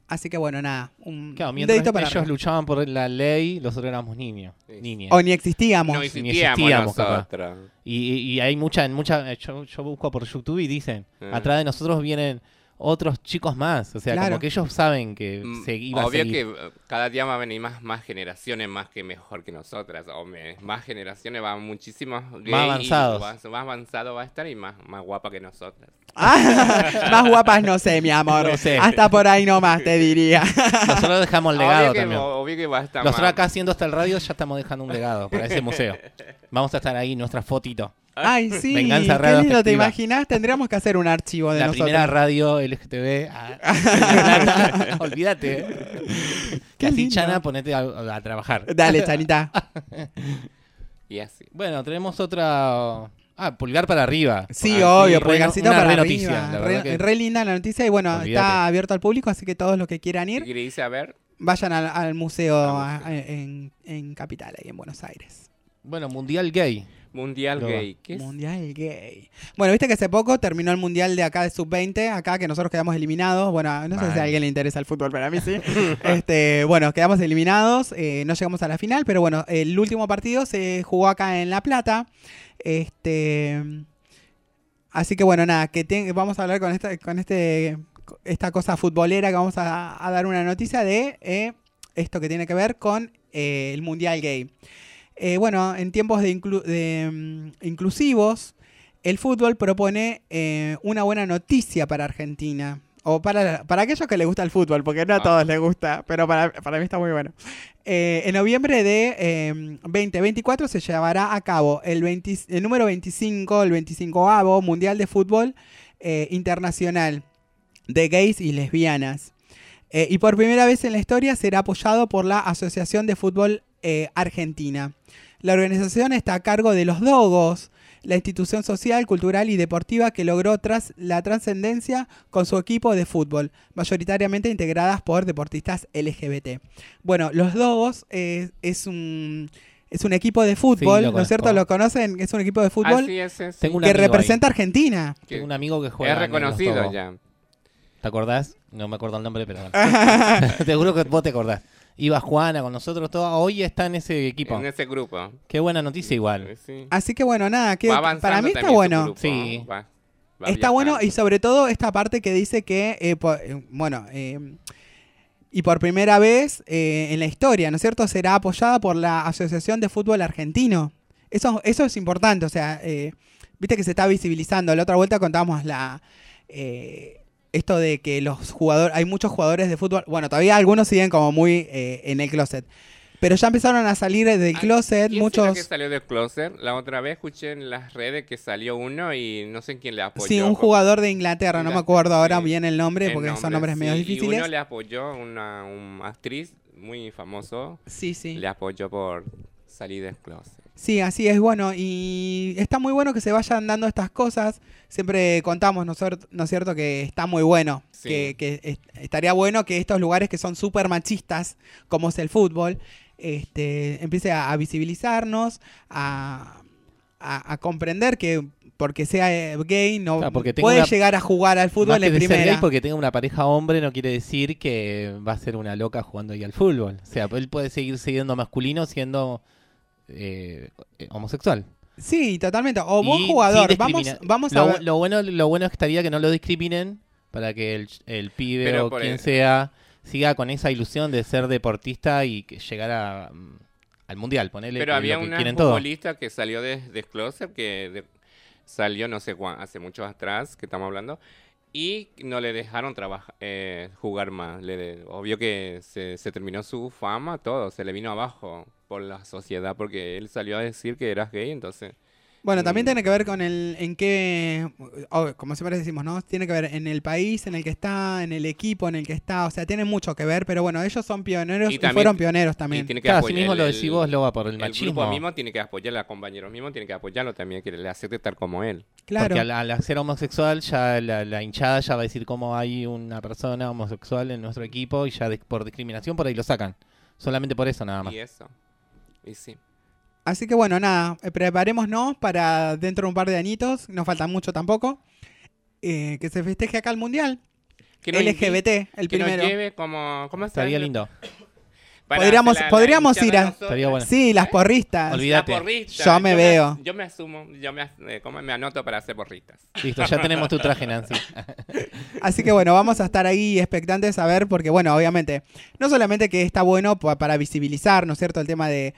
Así que bueno, nada, un, Claro, mientras dedito para ellos arriba. luchaban por la ley, nosotros éramos niños, niñas. O ni existíamos. No Ni existíamos, nosotros. Y, y- hay mucha, en mucha, yo, yo busco por YouTube y dicen, Ah. atrás de nosotros vienen otros chicos más, o sea, Claro. como que ellos saben que Mm, se iba a Obvio seguir. que eh, cada día van a venir más, más generaciones más que mejor que nosotras. O me- más generaciones van muchísimos y avanzados. Más, más avanzado va a estar y más, más guapa que nosotras. Ah, más guapas no sé, mi amor. No sé. Hasta por ahí nomás te diría. Nosotros dejamos el legado obvio, que, también. obvio que va a estar Nosotros más- acá haciendo hasta el radio ya estamos dejando un legado para ese museo. Vamos a estar ahí, nuestra fotito. Ay, sí, Venganza qué Radio lindo, ¿te imaginas? Tendríamos que hacer un archivo de La nosotros. primera radio LGTB. ah, Olvídate. Qué Así, lindo. Chana, ponete a, a trabajar. Dale, Chanita. Y así. Bueno, tenemos otra. Ah, pulgar para arriba. Sí, Ah, obvio, re pulgarcito para re arriba. noticia, la re, que- re linda la noticia y bueno, Olvídate. está abierto al público, así que todos los que quieran Si ir, vayan al, al museo a- en, en Capital, ahí en Buenos Aires. Bueno, Mundial Gay. Mundial. Gay. ¿Qué es? Mundial gay. Bueno, viste que hace poco terminó el mundial de acá de sub-20, acá que nosotros quedamos eliminados. Bueno, no sé si a alguien le interesa el fútbol, pero a mí sí. este, bueno, quedamos eliminados, eh, no llegamos a la final, pero bueno, el último partido se jugó acá en La Plata. Este, así que bueno, nada, que te- vamos a hablar con esta, con este, esta cosa futbolera que vamos a, a dar una noticia de eh, esto que tiene que ver con eh, el mundial gay. Eh, bueno, en tiempos de, inclu- de, mm, inclusivos, el fútbol propone eh, una buena noticia para Argentina. O para, para aquellos que les gusta el fútbol, porque no a Ah. todos les gusta, pero para, para mí está muy bueno. Eh, en noviembre de eh, 2024 se llevará a cabo el, 20 el número 25, el 25avo Mundial de Fútbol Internacional de Gays y Lesbianas. Eh, y por primera vez en la historia será apoyado por la Asociación de Fútbol eh, Argentina. La organización está a cargo de los Dogos, la institución social, cultural y deportiva que logró tras la trascendencia con su equipo de fútbol, mayoritariamente integradas por deportistas LGBT. Bueno, los Dogos eh, es un Es un equipo de fútbol, ¿no es cierto? ¿Lo conocen? Es un equipo de fútbol Así es, es. Tengo un que ahí. representa a Argentina. Tengo un amigo que juega. Es en los reconocido ya. ¿Te acordás? No me acuerdo el nombre, pero bueno. te juro que vos te acordás. Iba Juana con nosotros, todo. Hoy está en ese equipo. En ese grupo. Qué buena noticia igual. Sí. Así que bueno, nada, que para mí está bueno. grupo, Sí. va- va Está viajando. bueno y sobre todo esta parte que dice que, eh, po- eh, bueno, eh, y por primera vez eh, en la historia, ¿no es cierto? Será apoyada por la Asociación de Fútbol Argentino. Eso, eso es importante, o sea, eh, viste que se está visibilizando. La otra vuelta contábamos la... eh, esto de que los jugadores, hay muchos jugadores de fútbol, bueno, todavía algunos siguen como muy eh, en el closet, pero ya empezaron a salir del closet ¿Quién será muchos... que salió del closet? La otra vez escuché en las redes que salió uno y no sé quién le apoyó. Sí, un jugador de Inglaterra, no me acuerdo ahora sí. bien el nombre El porque son nombre, nombres medio sí, difíciles. Y uno le apoyó, una, una actriz muy famoso. Sí, sí. Le apoyó por salir del closet. Sí, así es, bueno, y está muy bueno que se vayan dando estas cosas. Siempre contamos, ¿no, es cier- no es cierto?, que está muy bueno, Sí. que, que es- estaría bueno que estos lugares que son súper machistas, como es el fútbol, este, empiece a, a visibilizarnos, a, a- a comprender que porque sea eh, gay no Claro, porque puede una- llegar a jugar al fútbol Más que en de ser primera. gay porque tenga una pareja hombre no quiere decir que va a ser una loca jugando ahí al fútbol. O sea, él puede seguir siendo masculino siendo eh, eh, homosexual. Sí, totalmente. O vos Y jugador, vamos, vamos a lo, ver. lo bueno lo bueno estaría que no lo discriminen para que el, el pibe Pero o quien el- sea siga con esa ilusión de ser deportista y que llegar a, mm, al mundial, ponerle Pero había una todo. futbolista que salió de, de closet, que de- salió no sé cuándo, hace mucho atrás, que estamos hablando, y no le dejaron trabajar, eh, jugar más. Le de- obvio que se, se terminó su fama, todo, se le vino abajo por la sociedad, porque él salió a decir que era gay, entonces... Bueno, también mm, tiene que ver con el en qué, como siempre decimos, ¿no? Tiene que ver en el país en el que está, en el equipo en el que está, o sea, tiene mucho que ver, pero bueno, ellos son pioneros y, también- fueron pioneros y también. tiene que Claro, así apoyar mismo el- lo decís vos, Loba, por el El machismo. grupo mismo tiene que apoyarlo, a compañeros mismos tiene que apoyarlo también, que le hace estar como él. Claro. Porque al, al ser homosexual, ya la, la hinchada ya va a decir cómo hay una persona homosexual en nuestro equipo y ya de- por discriminación por ahí lo sacan. Solamente por eso nada más. Y eso. Y sí. Así que bueno, nada, eh, preparémonos para dentro de un par de añitos, no falta mucho tampoco, eh, que se festeje acá el Mundial. Que LGBT, el que nos primero. lleve como... ¿Cómo se Estaría lindo. Para podríamos hacer la- la podríamos ir a... nosotros. Estaría bueno. Sí, las porristas. Olvídate. La porrista. Yo me veo. yo me asumo, yo me, eh, ¿cómo me anoto para hacer porristas. Listo, ya tenemos tu traje, Nancy. Así que bueno, vamos a estar ahí expectantes a ver, porque bueno, obviamente, no solamente que está bueno pa- para visibilizar, ¿no es cierto?, el tema de,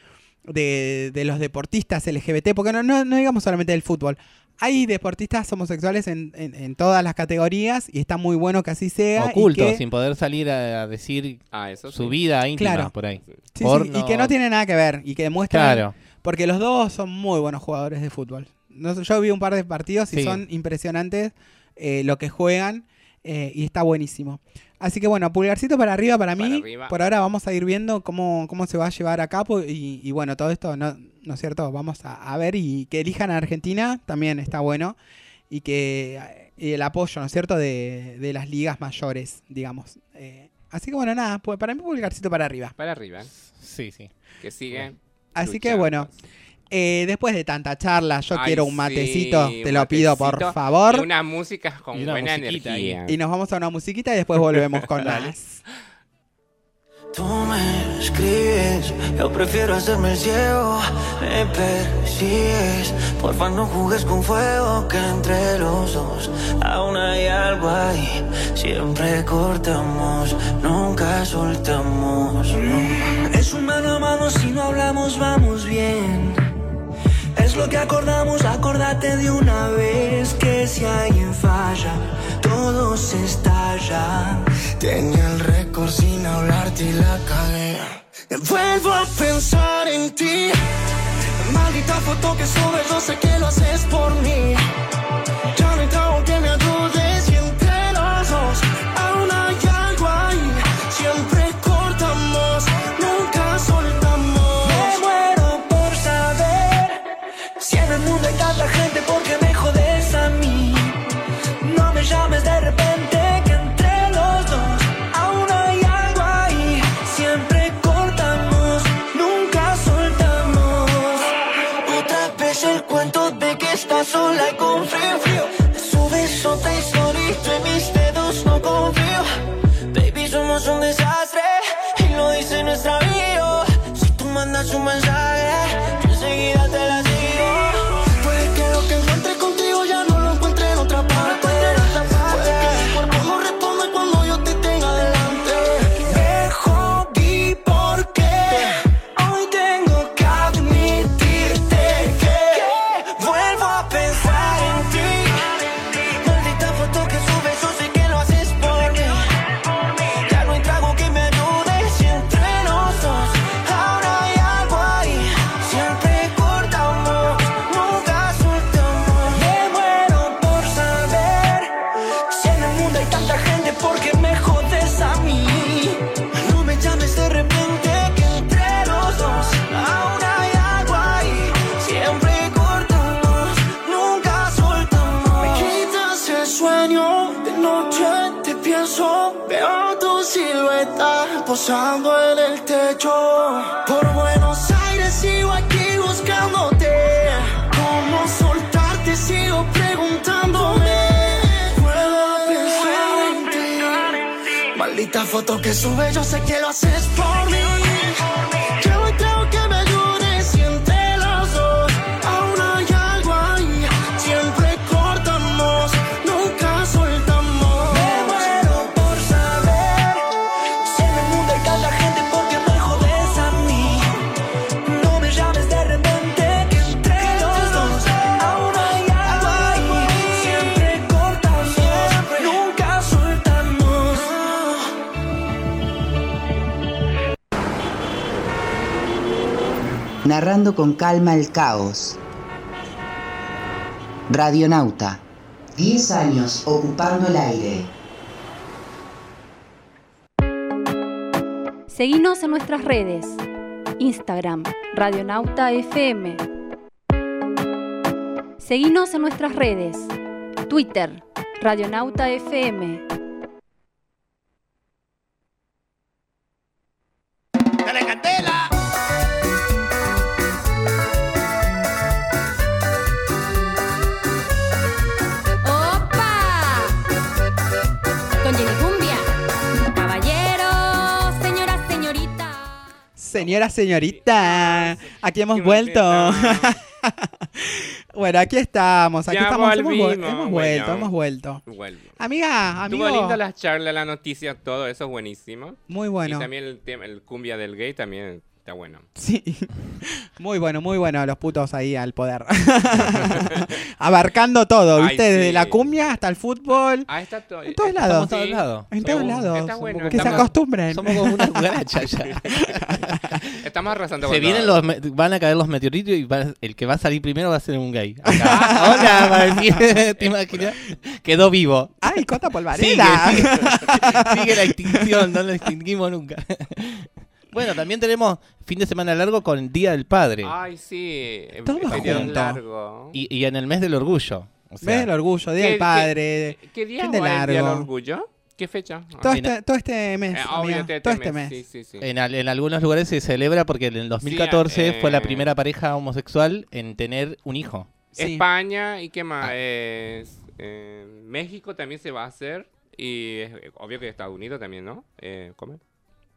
de, de los deportistas LGBT, porque no, no, no digamos solamente del fútbol. Hay deportistas homosexuales en, en- en todas las categorías y está muy bueno que así sea. y Oculto, que- sin poder salir a, a decir Ah, eso su vida íntima Claro. por ahí. Sí, sí, Porno. y que no tiene nada que ver y que demuestran Claro. porque los dos son muy buenos jugadores de fútbol. No yo vi un par de partidos y Sí. son impresionantes eh, lo que juegan eh, y está buenísimo. Así que bueno, pulgarcito para arriba para mí. Para arriba. Por ahora vamos a ir viendo cómo, cómo se va a llevar a cabo y, y bueno, todo esto, ¿no, ¿no es cierto? Vamos a, a ver y que elijan a Argentina también está bueno y que y el apoyo, ¿no es cierto?, de, de las ligas mayores, digamos. Eh, así que bueno, nada, pues para mí pulgarcito para arriba. Para arriba. Sí, sí. Que sigue. Así que bueno, eh, después de tanta charla, yo Ay, quiero un sí, matecito, te un lo pido por favor. Y una música con Y una buena energía. Y nos vamos a una musiquita y después volvemos con más. Tú me escribes, yo prefiero hacerme el ciego. Me persigues, porfa no jugues con fuego que entre los dos aún hay algo ahí. Siempre cortamos, nunca soltamos. no. Es un mano a mano si no hablamos, vamos bien. Es lo que acordamos, acordate de una vez que si alguien falla, todo se estalla. Tenía el récord sin hablarte y la cagué. Vuelvo a pensar en ti. Maldita foto que subes, yo sé que lo haces por mí. Ya no tengo que me ayudes crees el cuento de que estás sola y con frío, frío. Subes otra historia y en mis dedos no confío. Baby, somos un desastre y lo dice nuestra bio. Si tú mandas un mensaje. Posando en el techo. Por Buenos Aires sigo aquí buscándote. ¿Cómo soltarte? Sigo preguntándome. Puedo pensar en ti. Maldita foto que sube, yo sé que lo haces con calma el caos. Radionauta, 10 años ocupando el aire. Seguinos en nuestras redes. Instagram, Radionauta FM. Seguinos en nuestras redes. Twitter, Radionauta FM. Señora, señorita, aquí hemos vuelto. bueno, aquí estamos, aquí Ya estamos. Hemos, vu- bueno. vuelto, hemos vuelto. Vuelvo. Amiga, amigo. Estuvo lindo las charlas, las noticias, todo eso es buenísimo. Muy bueno. Y también el tema, el cumbia del gay también está bueno. Sí. Muy bueno, muy bueno, los putos ahí al poder. Abarcando todo, Ay, ¿viste? Desde sí. la cumbia hasta el fútbol. Ah, está todo. En todos lados. en todos lados. En todos lados. Está bueno, que se estamos- acostumbren. Somos como una cucaracha ya. Estamos arrasando Se con vienen los, van a caer los meteoritos y va- el que va a salir primero va a ser un gay. Acá. Hola, decir, ¿te imaginas? Quedó vivo. Ay, Cota Sigue, Polvareda. sigue, sigue la extinción, no lo extinguimos nunca. Bueno, también tenemos fin de semana largo con Día del Padre. Ay, sí. Todo este junto. largo. Y, y en el mes del orgullo. O sea, Mes del orgullo, Día ¿Qué- del Padre. ¿Qué, qué día fin de el Día del largo. Orgullo? ¿Qué fecha? Todo Ah. este, todo este mes. Eh, amiga, obviamente todo este este mes. mes, sí, sí, sí. En, al- en algunos lugares se celebra porque en el 2014 fue la eh, primera pareja homosexual en tener un hijo. España y qué más. Ah. Es, eh, México también se va a hacer. Y es obvio que Estados Unidos también, ¿no? Eh, ¿Cómo?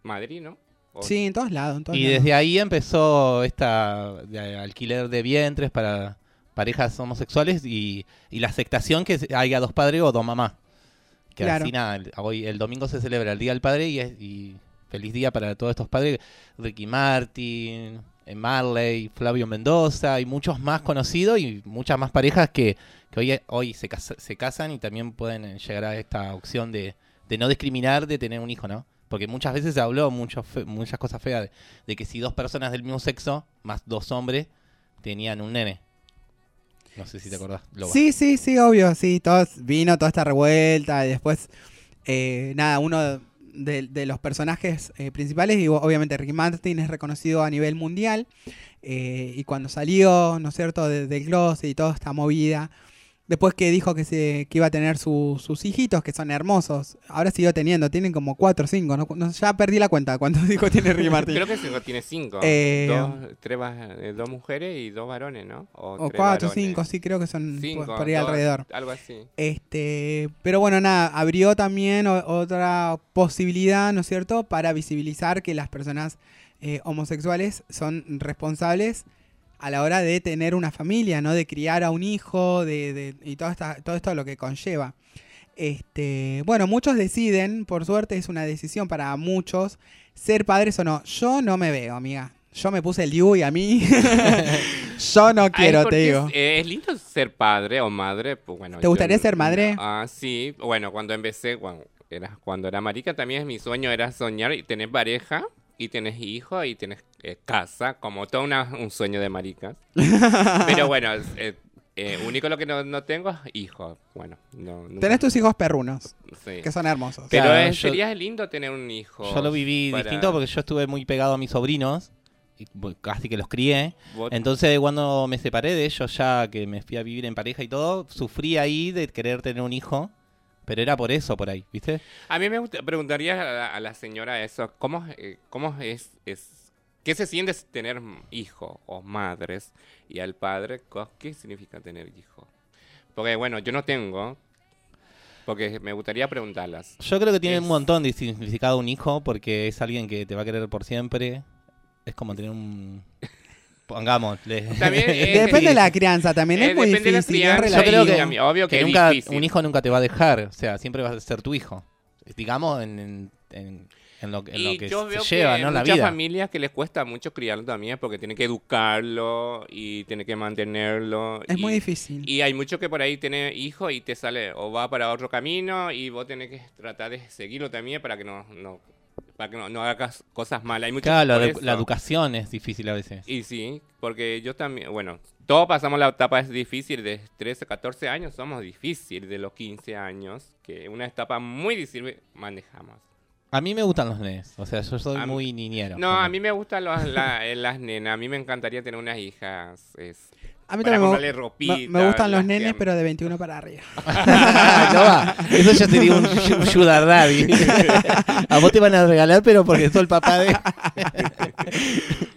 Madrid, ¿no? O- Sí, en todos lados. En todos Y lados. desde ahí empezó esta de alquiler de vientres para parejas homosexuales y, y la aceptación que haya dos padres o dos mamás. Que Claro. así nada, hoy el domingo se celebra el Día del Padre y, es- y feliz día para todos estos padres. Ricky Martin, eh, Marley, Flavio Mendoza y muchos más conocidos y muchas más parejas que, que hoy, hoy se, casa- se casan y también pueden eh, llegar a esta opción de, de no discriminar, de tener un hijo, ¿no? Porque muchas veces se habló mucho fe- muchas cosas feas de, de que si dos personas del mismo sexo, más dos hombres, tenían un nene. No sé si te acordás. Sí, sí, sí, obvio, sí. Todo, vino toda esta revuelta y después, eh, nada, uno de, de los personajes eh, principales, y obviamente Ricky Martin es reconocido a nivel mundial, eh, y cuando salió, ¿no es cierto?, de- del closet y toda esta movida Después que dijo que, se, que iba a tener su- sus hijitos, que son hermosos. Ahora siguió teniendo, tienen como cuatro o cinco. ¿no? No, ya perdí la cuenta cuántos hijos tiene Ricky Martin. Creo que sí, tiene cinco. Eh, dos, tres eh, dos mujeres y dos varones, ¿no? O cuatro, varones. cinco, sí, creo que son Cinco, por, por ahí dos, alrededor. Algo así. Este, pero bueno, nada, abrió también o- otra posibilidad, ¿no es cierto?, para visibilizar que las personas eh, homosexuales son responsables a la hora de tener una familia, ¿no? De criar a un hijo, de, de- y todo, esta, todo esto lo que conlleva. Este, bueno, muchos deciden, por suerte es una decisión para muchos, ser padres o no. Yo no me veo, amiga. Yo me puse el y a mí yo no quiero, te digo. Es, eh, es lindo ser padre o madre. Pues, bueno, ¿Te gustaría yo- ser madre? Ah, sí. Bueno, cuando empecé, cuando era, cuando era marica, también mi sueño era soñar y tener pareja, y tenés hijos, y tenés eh, casa, como todo una- un sueño de maricas. Pero bueno, es, eh, eh, único lo que no, no tengo es hijos. Bueno, no. nunca- Tenés tus hijos perrunos, Sí. que son hermosos. Pero Claro, es- yo- sería lindo tener un hijo. Yo lo viví para- distinto porque yo estuve muy pegado a mis sobrinos, y bu- casi que los crié. Vos- Entonces cuando me separé de ellos, ya que me fui a vivir en pareja y todo, sufrí ahí de querer tener un hijo, pero era por eso, por ahí, ¿viste? A mí me gusta- preguntaría a la, a la señora eso, ¿cómo, eh, cómo es, es, qué se siente tener hijos o madres? Y al padre, ¿qué significa tener hijos? Porque bueno, yo no tengo, porque me gustaría preguntarlas. Yo creo que tiene Es- un montón de significado un hijo porque es alguien que te va a querer por siempre. Es como tener un... Pongamos. También, Depende de la crianza también, Eh, es muy depende de la difícil. es crianza Yo creo que, y obvio que es nunca, difícil. un hijo nunca te va a dejar. O sea, siempre va a ser tu hijo. Digamos en, en, en- en lo, en lo Y que yo se veo lleva, que ¿no? La muchas familias que les cuesta mucho criarlo también porque tienen que educarlo y tienen que mantenerlo. Es y- muy difícil. Y hay mucho que por ahí tiene hijos y te sale o va para otro camino y vos tenés que tratar de seguirlo también para que no, no para que no, no hagas cosas malas. Hay muchos Claro, la, educación es difícil a veces. Y sí, porque yo también, bueno, todos pasamos la etapa es difícil de 13, 14 años, somos difícil de los 15 años, que una etapa muy difícil manejamos. A mí me gustan los nenes. O sea, yo soy A muy niñero. No, a mí me gustan los- la- eh, las nenas. A mí me encantaría tener unas hijas. Es, A mí también me, ropita, me- me gustan los nenes, que- pero de 21 para arriba. no va. Eso ya sería un yu- sugar daddy. a vos te van a regalar, pero porque sos el papá de...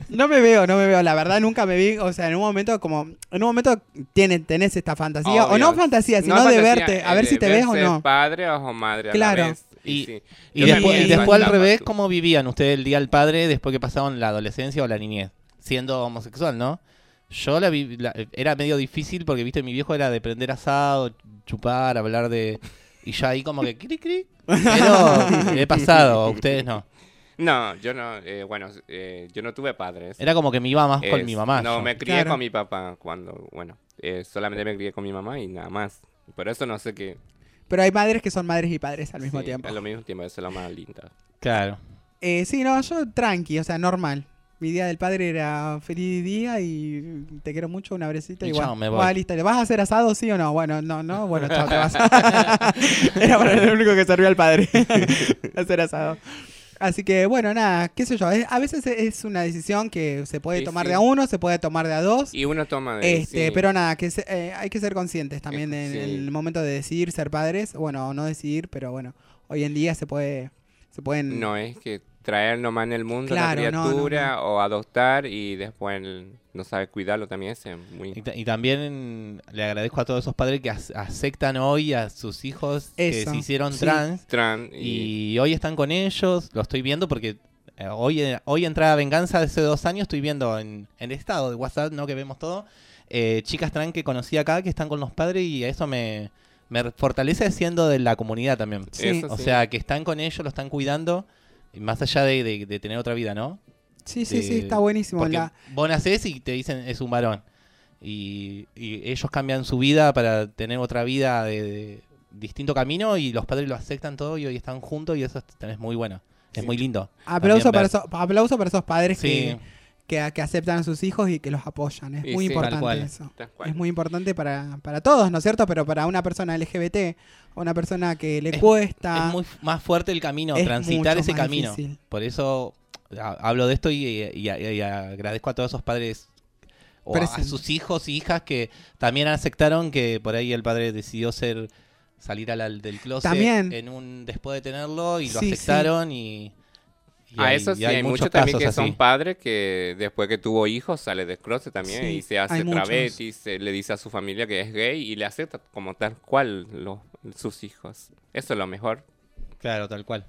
No me veo, no me veo. La verdad, nunca me vi. O sea, en un momento, como. En un momento tiene, tenés esta fantasía. O no fantasía, sino No de fantasía, verte. A eh, ver de si te ves o no. padre o madre a la Claro. vez. Y, sí. y después, y al revés, ¿cómo vivían ustedes el día del padre después que pasaron la adolescencia o la niñez? Siendo homosexual, ¿no? Yo la vi, la- era medio difícil porque, viste, mi viejo era de prender asado, chupar, hablar de... Y ya ahí como que... Cri, cri. Pero he pasado, a ustedes no. No, yo no, eh, bueno, eh, yo no tuve padres. Era como que me iba más con mi mamá. No, yo. me crié Claro. con mi papá cuando, bueno, eh, solamente me crié con mi mamá y nada más. Por eso no sé qué. Pero hay madres que son madres y padres al mismo sí, tiempo. Al mismo tiempo, es lo más lindo. Claro. Eh, sí, no, yo tranqui, o sea, normal. Mi día del padre era feliz día y te quiero mucho, una abrecita Y y, chao, me voy. Bueno, listo, ¿le vas a hacer asado, sí o no? Bueno, no, no, bueno, chao, te vas. era para lo único que servía al padre, hacer asado. Así que, bueno, nada, qué sé yo, es- a veces es una decisión que se puede Sí, tomar sí. de a uno, se puede tomar de a dos. Y uno toma de... Este, sí. pero nada, que se- eh, hay que ser conscientes también en el momento de decidir ser padres, bueno, o no decidir, pero bueno, hoy en día se puede, se pueden No es que traer nomás en el mundo Claro, la no, no, criatura o adoptar y después el- no sabe cuidarlo también es muy... Y, y también le agradezco a todos esos padres que ac- aceptan hoy a sus hijos que se hicieron sí. trans Tran y, y hoy están con ellos. Lo estoy viendo porque eh, hoy, eh, hoy entrada Venganza de hace dos años estoy viendo en, en el estado de WhatsApp, ¿no? Que vemos todo. eh, chicas trans que conocí acá que están con los padres y eso me, me fortalece siendo de la comunidad también. Sí. O sea, que están con ellos, lo están cuidando, más allá de, de- de tener otra vida, ¿no? Sí, sí, sí, está buenísimo. Porque La- vos nacés y te dicen es un varón. Y, y ellos cambian su vida para tener otra vida de, de distinto camino y los padres lo aceptan todo y hoy están juntos y eso es, es muy bueno. Es Sí. muy lindo. aplauso, para aplauso para esos padres Sí. que, que, que aceptan a sus hijos y que los apoyan. Es Y muy sí, importante eso. Es muy importante para, para todos, ¿no es cierto? Pero para una persona LGBT, una persona que le Es- cuesta... Es muy más fuerte el camino, Es transitar ese camino. difícil. Por eso ha- hablo de esto y, y- y- y agradezco a todos esos padres o a- sus hijos y hijas que también aceptaron que por ahí el padre decidió ser salir a la- del closet También. en un después de tenerlo y lo Sí, sí. aceptaron y, y a hay- eso y sí, hay hay, muchos muchos también que son padres que después que tuvo hijos sale del closet también Sí, y se hace travesti, se le dice a su familia que es gay y le acepta como tal cual los, sus hijos. Eso es lo mejor. Claro, tal cual.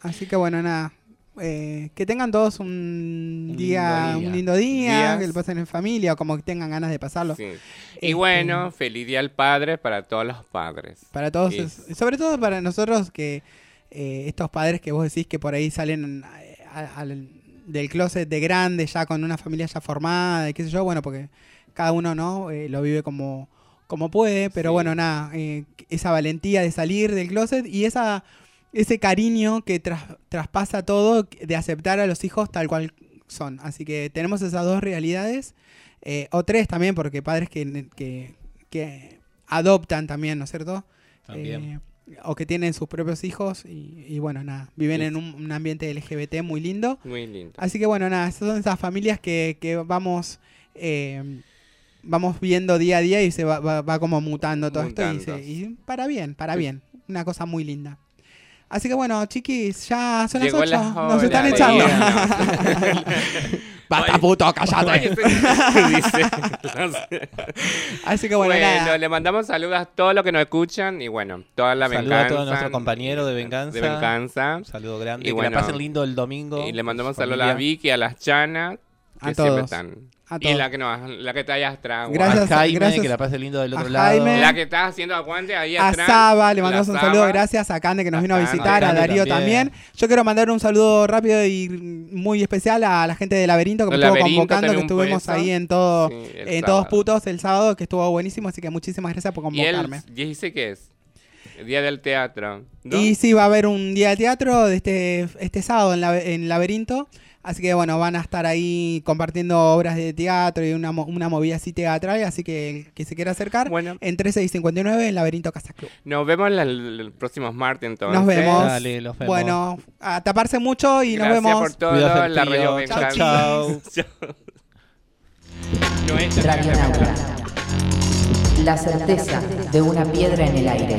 Así que bueno, nada. eh, que tengan todos un, Un día, lindo día. un lindo día, Días. que lo pasen en familia o como que tengan ganas de pasarlo. Sí. Y Este, bueno, feliz día al padre para todos los padres. Para todos, sobre todo para nosotros que eh, estos padres que vos decís que por ahí salen eh, a- al- del closet de grande, ya con una familia ya formada, y qué sé yo, bueno, porque cada uno no Eh, lo vive como, como puede, pero Sí. bueno, nada, eh, esa valentía de salir del closet y esa ese cariño que tras- traspasa todo de aceptar a los hijos tal cual son. Así que tenemos esas dos realidades, eh, o tres también, porque padres que, que, que adoptan también, ¿no es cierto? También. O que tienen sus propios hijos y, y bueno, nada, viven Sí. en un, un ambiente LGBT muy lindo. Muy lindo. Así que bueno, nada, esas son esas familias que, que vamos eh, vamos viendo día a día y se va, va- va como mutando todo esto y, se- y para bien, para bien. Una cosa muy linda. Así que bueno, chiquis, ya son Llegó las la 8. Nos hora están echando. Basta puto, cállate. Dice. Así que bueno, nada. le mandamos saludos a todos los que nos escuchan y bueno, toda la Saludo venganza. a todos nuestros compañeros de Venganza. De venganza. Un saludo grande. Y que bueno, la pasen lindo el domingo. Y le mandamos saludos a la. Vicky, a las Chanas, que A siempre todos. están. A Y la que, no, la que está allá atrás. Gracias, a Jaime, gracias que la pase lindo del otro lado. Jaime. La que está haciendo aguante ahí A atrás. Saba, le la mandamos un Saba. saludo, gracias a Cande que nos vino a Cande. visitar, a Cande Darío también. también. Yo quiero mandar un saludo rápido y muy especial a la gente de Laberinto que me Los estuvo Laberinto, convocando, que también un estuvimos beso. ahí en todo, Sí, el en sábado. todos putos el sábado, que estuvo buenísimo, así que muchísimas gracias por Y él convocarme. dice que es el día del teatro. ¿no? Y sí, va a haber un día de teatro de este, este sábado en, la- en Laberinto. Así que bueno, van a estar ahí compartiendo obras de teatro y una, una movida así teatral. Así que el que se quiera acercar, Bueno. en 13 y 59 en Laberinto Casa Club. Nos vemos el, el próximo martes entonces. Nos vemos. Dale, los vemos. Bueno, a taparse mucho y nos Gracias vemos. por todo. La radio chau. Chau. No es-. La certeza de una piedra en el aire.